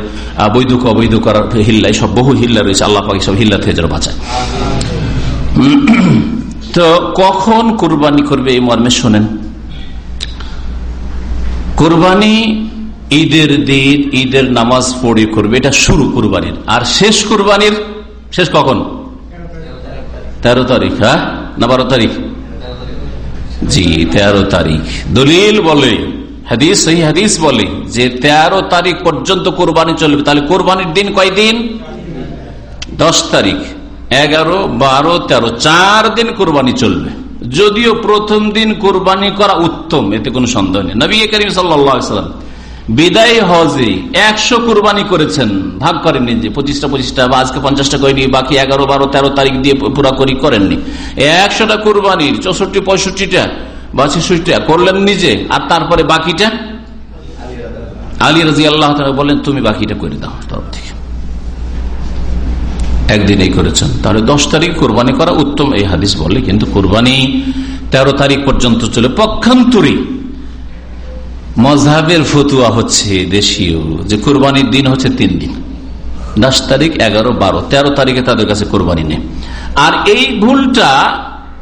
বৈধ অবৈধ করার হিল্লা সব বহু হিল্লা রয়েছে, আল্লাহ পাকি সব হিল্লা থেকে বাঁচায়। তো কখন কোরবানি করবে এই মর্মে শোনেন। কোরবানি ঈদের দিন, ঈদের নামাজ পড়ে করবে, এটা শুরু কোরবানির। আর শেষ কোরবানির, শেষ কখন? তেরো তারিখ হ্যাঁ? না বারো তারিখ? জি, তেরো তারিখ। দলিল বলে, হাদিস সেই হাদিস বলে যে তেরো তারিখ পর্যন্ত কোরবানি চলবে। তাহলে কোরবানির দিন কয়দিন দশ তারিখ। এগারো, বারো, তেরো, চার দিন কোরবানি চলবে। যদিও প্রথম দিন কোরবানি করা উত্তম, এতে কোনো সন্দেহ নেই। নবী করিম সাল্লাম বিদায় হজে একশো কোরবানি করেছেন। ভাগ করেননি যে পঁচিশটা পঁচিশটা বা আজকে পঞ্চাশটা করেনি, বাকি এগারো, বারো, তেরো তারিখ দিয়ে পুরা করি করেননি। একশোটা কোরবানির চৌষট্টি, পঁয়ষট্টিটা বা ছেষট্টিটা করলেন নিজে, আর তারপরে বাকিটা? আলী রাজি আল্লাহ বললেন, তুমি বাকিটা করে দাও তরফ থেকে। একদিনেই করেছেন। তাহলে দশ তারিখ কোরবানি করা উত্তম এই হাদিস বলে, কিন্তু কোরবানি তেরো তারিখ পর্যন্ত চলে। পক্ষান্তরী মজাবের ফতুয়া হচ্ছে দেশীয়, যে কোরবানির দিন হচ্ছে তিন দিন। দশ তারিখ, এগারো, বারো, তেরো তারিখে তাদের কাছে কোরবানি নেই আর এই ভুলটা,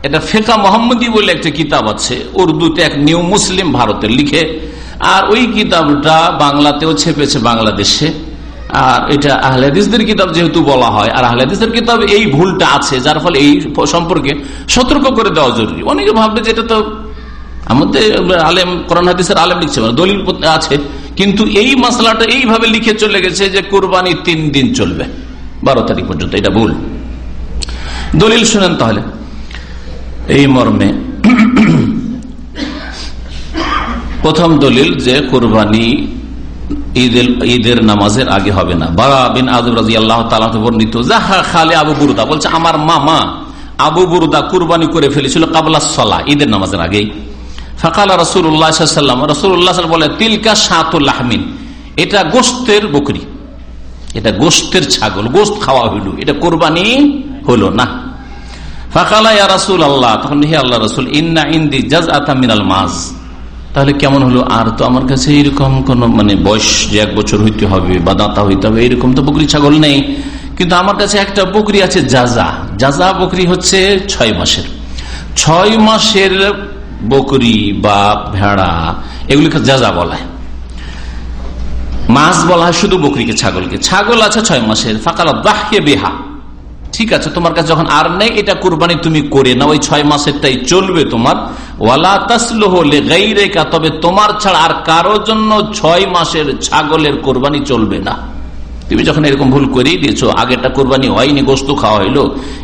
এটা ফেকা মোহাম্মদী বলে একটা কিতাব আছে, উর্দুতে এক নিউ মুসলিম ভারতের লিখে, আর ওই কিতাবটা বাংলাতেও ছেপেছে বাংলাদেশে। আর এটা আহলাদিসদের কিতাব যেহেতু বলা হয়, আর আহলাদিসদের কিতাব এই ভুলটা আছে, যার ফলে এই সম্পর্কে সতর্ক করে দেওয়া জরুরি। অনেকে ভাববে যে এটা তো আমাদের আলেম, কোরআন হাদিসের আলেম লিখছে মানে দলিল আছে। কিন্তু এই মশলাটা এইভাবে লিখে চলে গেছে যে কোরবানি তিন দিন চলবে। বারো তারিখ পর্যন্ত, এটা ভুল। দলিল শুনেন তাহলে। এই মর্মে প্রথম দলিল যে কোরবানি ঈদের ঈদের নামাজের আগে হবে না। বারা বিন আজব রাজি আল্লাহ বর্ণিত, যাহা খালে আবু বুরুদা বলছে, আমার মামা আবু বুরুদা কুরবানি করে ফেলেছিল কাবলা সলা ঈদের নামাজের আগেই। ফাকালা রসুল্লাহাম রসুল্লাহ বলে, তিলকা সাতুল আহমিন এটা গোস্তের বকরি, এটা গোস্তের ছাগল গোস্ত খাওয়া হইল, এটা কোরবানি হলো না। ফাকালা, ইয়া রাসুল আল্লাহ তখন হে আল্লাহ রসুল, ইন্না ইন্দি জাজ আতা মিনাল মাছ তাহলে কেমন হলো? আর তো আমার কাছে এইরকম কোন মানে বয়স যে এক বছর হইতে হবে বা দাঁতা হইতে হবে, এরকম তো বকরি ছাগল নেই। কিন্তু আমার কাছে একটা বকরি আছে জাজা জাজা বকরি হচ্ছে ছয় মাসের। ছয় মাসের বকরি বা ভেড়া, এগুলিকে যাজা বলা হয় মাছ বলা হয় শুধু বকরিকে, ছাগলকে। ছাগল আছে ছয় মাসের। ফাঁকালা বাহকে বেহা। ঠিক আছে, তোমার কাছে যখন আর নেই, এটা কোরবানি তুমি করে না ওই ছয় মাসেরটাই চলবে তোমার। ওয়ালা তাসলো হলে গাই রেখা তবে তোমার ছাড়া আর কারও জন্য ছয় মাসের ছাগলের কোরবানি চলবে না। তুমি যখন এরকম ভুল করেই দিয়েছ, আগেরটা কোরবানি হয়নি, গোস্ত খাওয়া হইল,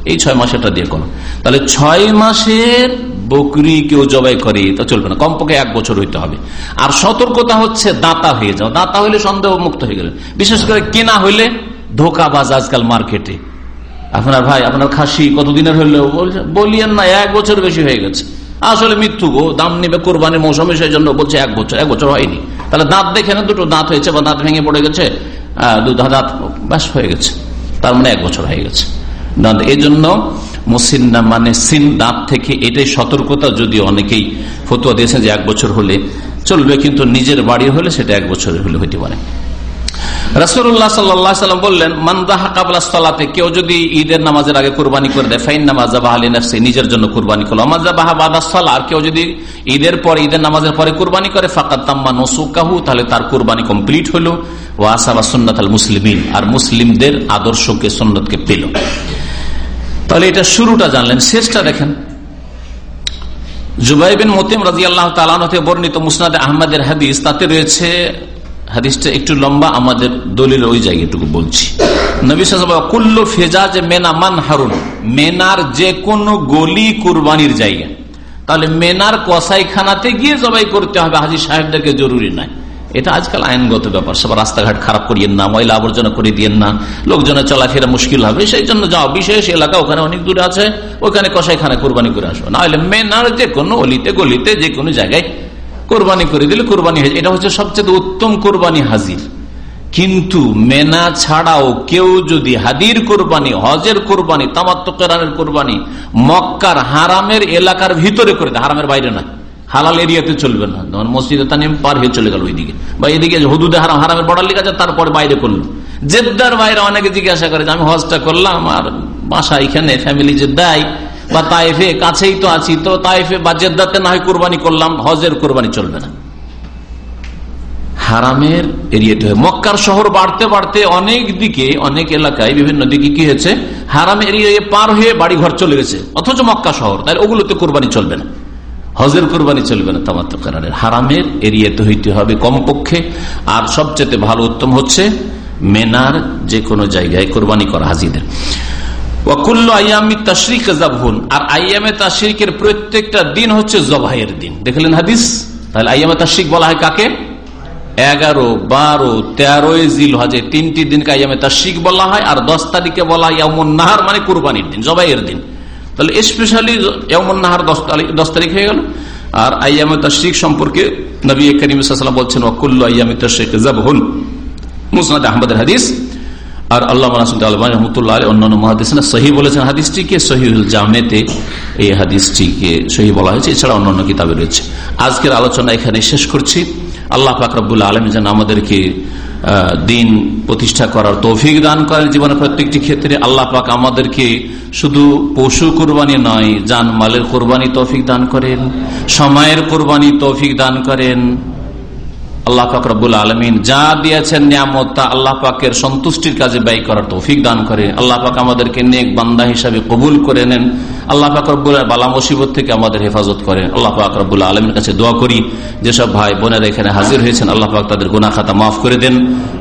এই ছয় মাসেরটা দিয়ে কোনো তাহলে ছয় মাসের বকরি কেউ জবাই করে, তা চলবে না। কমপক্ষে এক বছর হইতে হবে। আর সতর্কতা হচ্ছে দাঁতা হয়ে যাও। দাঁতা হইলে সন্দেহ মুক্ত হয়ে গেলে। বিশেষ করে কেনা হইলে ধোকাবাজ আজকাল মার্কেটে। আপনার ভাই, আপনার খাসি কতদিনের হইলে? বলিয়েন না, এক বছর বেশি হয়ে গেছে। আসলে মৃত্যু গো, দাম নিবে কোরবানির মৌসুমে সেই জন্য বলছে এক বছর এক বছর হয়নি। তাহলে দাঁত দেখে না, দুটো দাঁত হয়েছে বা দাঁত ভেঙে পড়ে গেছে দুধা দাঁত ব্যাস হয়ে গেছে। তার মানে এক বছর হয়ে গেছে। এই জন্য মুসিন্না মানে সিন দাঁত থেকে, এটাই সতর্কতা যদি অনেকেই ফতুয়া দিয়েছেন যে এক বছর হলে চলবে, কিন্তু নিজের বাড়ি হলে সেটা এক বছরের হলে হইতে পারে। রসুল্লাহ বললেন কেউ যদি ঈদের নামাজের আগে করে ফাইন নিজের জন্য কোরবানি করল। আর কেউ যদি ঈদের পরে, ঈদের নামাজের পরে কোরবানি করে তাহলে তার কোরবানি কমপ্লিট আর মুসলিমদের আদর্শকে সন্ন্যতকে পেল। তাহলে এটা শুরুটা জানলেন, শেষটা দেখেন। জুবাইবিন মতিম রাজি আল্লাহ তালানতে বর্ণিত মুসনাদ আহমদের হাদিস, তাতে রয়েছে, হাদিসটা একটু লম্বা, আমাদের দলিল ওই জায়গাটুকু বলছি। কুল্লু ফেজাজ মেনা মান হারুন মেনার যে গলি কুরবানির জায়গা। তাহলে মেনার কসাইখানাতে গিয়ে জবাই করতে হবে, হাজি সাহেবদেরকে জরুরি নাই এটা আজকাল আইনগত ব্যাপার। সব রাস্তাঘাট খারাপ করিয়েন না, ময়লা আবর্জনা করে দিয়েন না, লোকজনের চলাফেরা মুশকিল হবে, সেই জন্য যাও, বিশেষ এলাকা ওখানে অনেক দূরে আছে, ওখানে কষাইখানে কোরবানি করে আসব না হলে মেনার যে কোনো অলিতে গলিতে যে কোনো জায়গায় কোরবানি করে দিলে কোরবানি হয়েছে এটা হচ্ছে সবচেয়ে উত্তম কোরবানি হাজির। কিন্তু মেনা ছাড়াও কেউ যদি হাদির কোরবানি, হজের কোরবানি তামাত্মের কোরবানি, মক্কার হারামের এলাকার ভিতরে করে হারামের বাইরে না হালাল এরিয়াতে চলবে না। যেমন মসজিদে তানিম পার হয়ে চলে গেল ওইদিকে। বা এদিকে হুদুদে হারাম, হারামের বড়ার লিখা আছে, তারপরে বাইরে করল। জেদ্দার বাইরে অনেকে জিজ্ঞাসা করে যে, আমি হজটা করলাম আর বাসা এখানে ফ্যামিলি জেদ্দায় বা তাইফে, কাছেই তো আছি, তো তাইফে বা জেদ্দাতে না হয় কোরবানি করলাম, হজের কোরবানি চলবে না। হারামের এরিয়াতে হয়ে। মক্কার শহর বাড়তে বাড়তে অনেক দিকে, অনেক এলাকায় বিভিন্ন দিকে কি হয়েছে? হারাম এরিয়া পার হয়ে বাড়ি ঘর চলে গেছে। অথচ মক্কা শহর তাই ওগুলোতে কোরবানি চলবে না। হজের কোরবানি চলবে না, তামাত্ম কারণের হারামের এরিয়াতে হইতে হবে কমপক্ষে। আর সবচেয়ে ভালো উত্তম হচ্ছে মেনার যে কোনো জায়গায় কোরবানি করা হাজিদের। ওয়াকুল্ল আর প্রত্যেকটা দিন হচ্ছে দিন। দেখলেন তাহলে বলা হয় কাকে? এগারো, বারো, তেরোই জিল হজে তিনটি দিনকে আয়ামে তাশরিক বলা হয়, আর দশ তারিখে বলা হয় নাহার মানে কুরবানির দিন, জবাইয়ের দিন। তাহলে স্পেশালি ইয়ামুন নাহার দশ তারিখ হয়ে গেল। আর আয়ামে তাশরিক সম্পর্কে নবী করিম বলছেন, ওয়াকুল্ল আয়ামে তাশরিক জাবহুন মুসনাদ আহমদের হাদিস। আর আল্লাহ রহমতুল্লাহ অন্যান্য বলেছেন, হাদিসটিকে জামেতে এই সহি বলা হয়েছে। এছাড়া রয়েছে। আজকের আলোচনা এখানে শেষ করছি। আল্লাহ ফাকরাবুল্লাহ আলম যেন আমাদেরকে দিন প্রতিষ্ঠা করার তৌফিক দান করেন জীবনের প্রত্যেকটি ক্ষেত্রে। আল্লাহ পাক আমাদেরকে শুধু পশু কোরবানি নয় যান মালের কোরবানি তৌফিক দান করেন, সময়ের কোরবানি তৌফিক দান করেন। আল্লাহ পাক রব্বুল আলমিন যা দিয়েছেন নিয়ামত তা আল্লাহ পাকের সন্তুষ্টির কাজে ব্যয় করার তৌফিক দান করে। আল্লাহ পাক আমাদেরকে নেক বান্দা হিসাবে কবুল করে নেন। আল্লাহ পাক রব্বুল বালা মুসিবত থেকে আমাদের হেফাজত করেন আল্লাহ পাক আলমের কাছে দোয়া করি, যেসব ভাই বোনেরা এখানে হাজির হয়েছেন, আল্লাহ পাক তাদের গুনা খাতা মাফ করে দেন।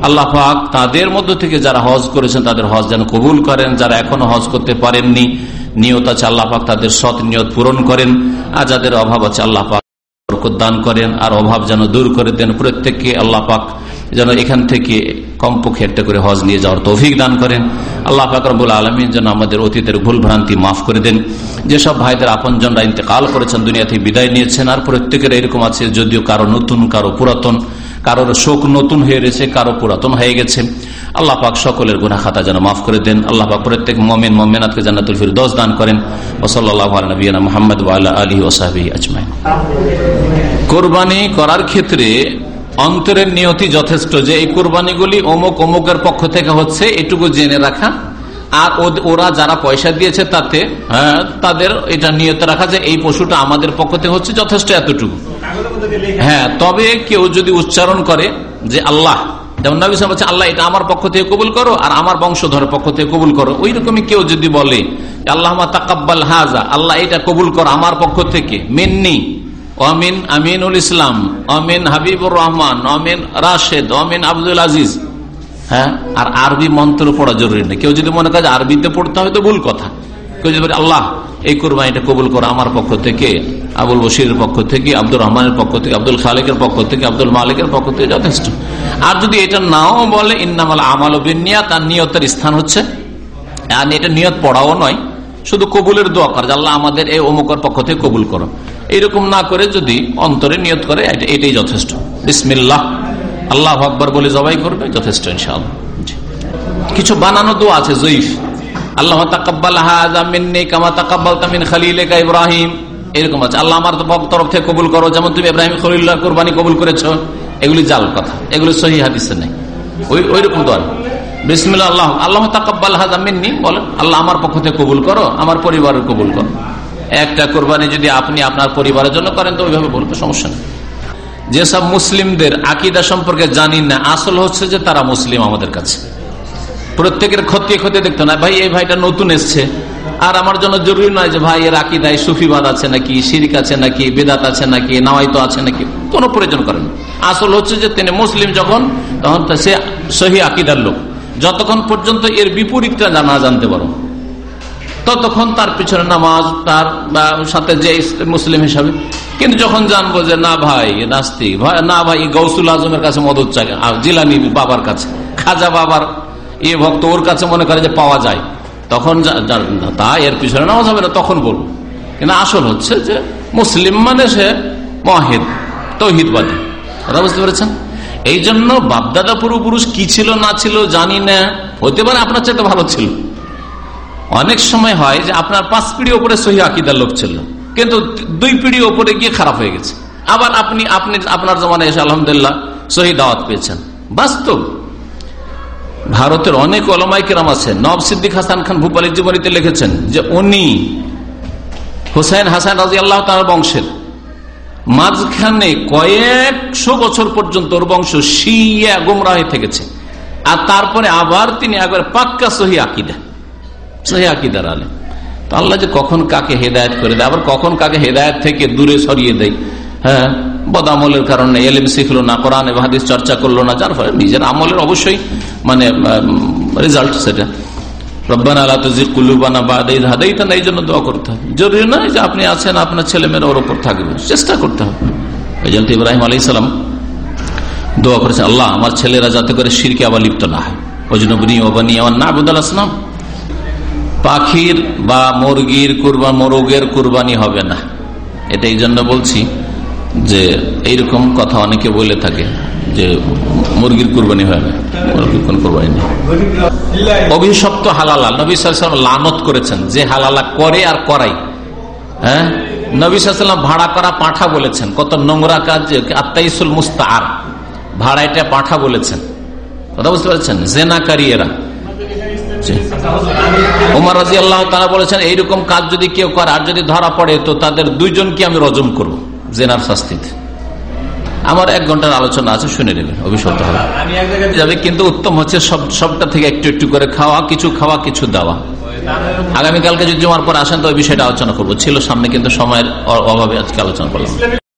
আল্লাহ পাক তাদের মধ্য থেকে যারা হজ করেছেন, তাদের হজ যেন কবুল করেন। যারা এখনও হজ করতে পারেননি, নিয়ত আছে, আল্লাহ পাক তাদের সৎ নিয়ত পূরণ করেন। আর যাদের অভাব আছে, আল্লাহ পাক দান করেন আর অভাব যেন দূর করে দেন। প্রত্যেককে আল্লাহ পাক যেন এখান থেকে কমপক্ষে একটা করে হজ নিয়ে যাওয়ার তৌফিক দান করেন। আল্লাহ পাক রব্বুল আলমীর যেন আমাদের অতীতের ভুল ভ্রান্তি মাফ করে দেন। যেসব ভাইদের আপনজনরা ইন্তেকাল করেছেন, দুনিয়া থেকে বিদায় নিয়েছেন, আর প্রত্যেকের এরকম আছে, যদিও কারও নতুন, কারও পুরাতন, কারোর শোক নতুন হয়ে রয়েছে কারও পুরাতন হয়ে গেছে। আল্লাহ পাক সকলের গুনা খাতা যেন মাফ করে দেন। আল্লাহ পাক প্রত্যেক মমিন মমিনাথকে জান্নাতুল দশ দান করেন। ওসল্লাহ নবীনা মোহাম্মদ আলী ওসাহাবি আজমাই কোরবানি করার ক্ষেত্রে অন্তরের নিয়তি যথেষ্ট যে এই কোরবানিগুলি অমুক অমুকের পক্ষ থেকে হচ্ছে এটুকু জেনে রাখা। আর ওরা যারা পয়সা দিয়েছে তাতে হ্যাঁ, তাদের এটা নিয়ত রাখা যে এই পশুটা আমাদের পক্ষ থেকে হচ্ছে যথেষ্ট এতটুকু। হ্যাঁ তবে কেউ যদি উচ্চারণ করে যে আল্লাহ যেমন নবী সাহেব বলছে, আল্লাহ, এটা আমার পক্ষ থেকে কবুল করো আর আমার বংশধরের পক্ষ থেকে কবুল করো। ওই রকমই কেউ যদি বলে আল্লাহ তাকাব্বাল হাজা আল্লাহ, এটা কবুল করো আমার পক্ষ থেকে। মেননি, অমিন আমিনুল ইসলাম, অমিন হাবিবুর রহমান, অমিন রাশেদ, অমিন আব্দুল আজিজ। হ্যাঁ? আর আরবি মন্ত্র পড়া জরুরি নেই কেউ যদি মনে করে আরবিতে পড়তে হয় তো ভুল কথা। আল্লাহ, এই কোরবানিটা কবুল করো আমার পক্ষ থেকে, আবুল বশিরের পক্ষ থেকে আব্দুল রহমানের পক্ষ থেকে, আব্দুল খালেকের পক্ষ থেকে, আব্দুল মালিকের পক্ষ থেকে যথেষ্ট। আর যদি এটা নাও বলে, ইন্নামাল আমাল বিনিয়া তার নিয়তের স্থান হচ্ছে, আর এটা নিয়ত পড়াও নয়, শুধু কবুলের দোয়া করে আল্লাহ আমাদের এই অমুকর পক্ষ থেকে কবুল করো। এইরকম না করে যদি অন্তরে নিয়ত করে এটাই যথেষ্ট। বিসমিল্লাহ। আল্লাহ আকবর বলে জবাই করবে, যথেষ্ট ইনশাআল্লাহ। কিছু বানানো দোয়া আছে, জয়ীফ। আল্লাহ খালিলিকা ইব্রাহিম। এরকম আছে। আল্লাহ আমার তরফ থেকে কবুল করো। যেমন তুমি ইব্রাহিম খলিল্লাহ কোরবানি কবুল করেছ, এগুলি জাল কথা। এগুলি সহি হাদিসে নেই। ওই ওই রকম দোয়া বিসমিল্লাহ, আল্লাহ আল্লাহ তাকাব্বাল হাযা মিন্নি বলেন, আল্লাহ আমার পক্ষ থেকে কবুল করো, আমার পরিবারের কবুল করো। একটা কোরবানি যদি আপনি আপনার পরিবারের জন্য করেন, তো ওইভাবে বলতে সমস্যা নেই। যেসব মুসলিমদের আকিদা সম্পর্কে জানি না, আসল হচ্ছে যে তারা মুসলিম আমাদের কাছে। প্রত্যেকের ক্ষতি ক্ষতি দেখতো না, ভাই, এই ভাইটা নতুন এসছে। আর আমার জন্য জরুরি নয় যে, ভাই, এর আকিদায় সুফিবাদ আছে নাকি, শিরিক আছে নাকি, বেদাত আছে নাকি, নাওয়াইতো আছে নাকি? কোনো প্রয়োজন করেন। আসল হচ্ছে যে, তিনি মুসলিম যখন, তখন সে সহি আকিদার লোক। যতক্ষণ পর্যন্ত এর বিপরীতটা জানা জানতে পারো, ততক্ষণ তার পিছনে নামাজ, তার সাথে যে মুসলিম হিসাবে। কিন্তু যখন জানব যে, না ভাই নাস্তিক না ভাই গৌসুল আজমের কাছে মদত চাই জিলানি বাবার কাছে, খাজা বাবার এ ভক্ত ওর কাছে মনে করে যে পাওয়া যায়। তখন তা এর পিছনে নামাজ হবে না, তখন বলব। কিন্তু আসল হচ্ছে যে মুসলিম মানে সে মহেদ, তৌহিদবাদী। কথা বুঝতে পেরেছেন? এই জন্য বাপদাদা পূর্বপুরুষ কি ছিল, না ছিল, জানি না। হতে পারে আপনার চাইতে ভালো ছিল। অনেক সময় হয় যে আপনার পাঁচ পিড়ি ওপরে সহি আকিদার লোক ছিল, কিন্তু দুই পিড়ি ওপরে গিয়ে খারাপ হয়ে গেছে। আবার আপনি আপনি আপনার জমানায় এসে আলহামদুলিল্লাহ সহি দাওয়াত পেয়েছেন। বাস্তব। ভারতের অনেক অলমাই কেরাম আছে নব সিদ্দিক হাসান খান ভূপালের জীবনীতে লিখেছেন যে, উনি হুসাইন হাসান রাজি আল্লাহ তার বংশের। মাঝখানে কয়েকশো বছর পর্যন্ত ওর বংশ শিয়া গুমরা হয়ে থেকেছে। আর তারপরে আবার তিনি একবার পাক্কা সহি আকিদা, সহি আকিদার আলেম। তো আল্লাহ যে কখন কাকে হেদায়ত করে দেয়, আবার কখন কাকে হেদায়ত থেকে দূরে সরিয়ে দেয় হ্যাঁ? বদামলের কারণে, এলিম শিখলো না, কোরআন হাদিস চর্চা করল না, যার ফলে নিজের আমলের অবশ্যই মানে রেজাল্ট সেটা। রব্বান কুলুবানা বা এই জন্য দোয়া করতে জরুরি নয় যে আপনি আছেন, আপনার ওর উপর থাকবে। চেষ্টা করতে হবে। এই জন্য দোয়া করেছে, আল্লাহ, আমার ছেলেরা যাতে করে আবার লিপ্ত না হয়। অজনবনী ওবানি আমার না পাখির বা মুরগির কুরবান মোরগের কুরবানি হবে না। এটা এই জন্য বলছি যে এইরকম কথা অনেকে বলে থাকে যে মুরগির কুরবানি না। মুরগির কোন কুরবানি নেই। অভিশপ্ত হালালা নবী সাল্লাম লানত করেছেন যে হালালা করে আর করাই। হ্যাঁ? নবী সাল্লাম ভাড়া করা পাঠা বলেছেন। কত নোংরা কাজ আত্মাইসুল মুস্তার ভাড়া এটা পাঠা বলেছেন। কথা বুঝতে পারছেন? জেনাকারী এরা। ওমর রাজি আল্লাহ তারা বলেছেন, এইরকম কাজ যদি কেউ করে, আর যদি ধরা পড়ে, তো তাদের দুইজনকে আমি রজম করব। জেনার শাস্তিতে। আমার এক ঘণ্টার আলোচনা আছে শুনে নেবেন অভিশপ্ত হবে। যাবে। কিন্তু উত্তম হচ্ছে সব সবটা থেকে একটু একটু করে খাওয়া কিছু খাওয়া কিছু দেওয়া। আগামীকালকে যদি জমার পর আসেন তো ওই বিষয়টা আলোচনা করব। ছিল সামনে কিন্তু সময়ের অভাবে আজকে আলোচনা করলাম।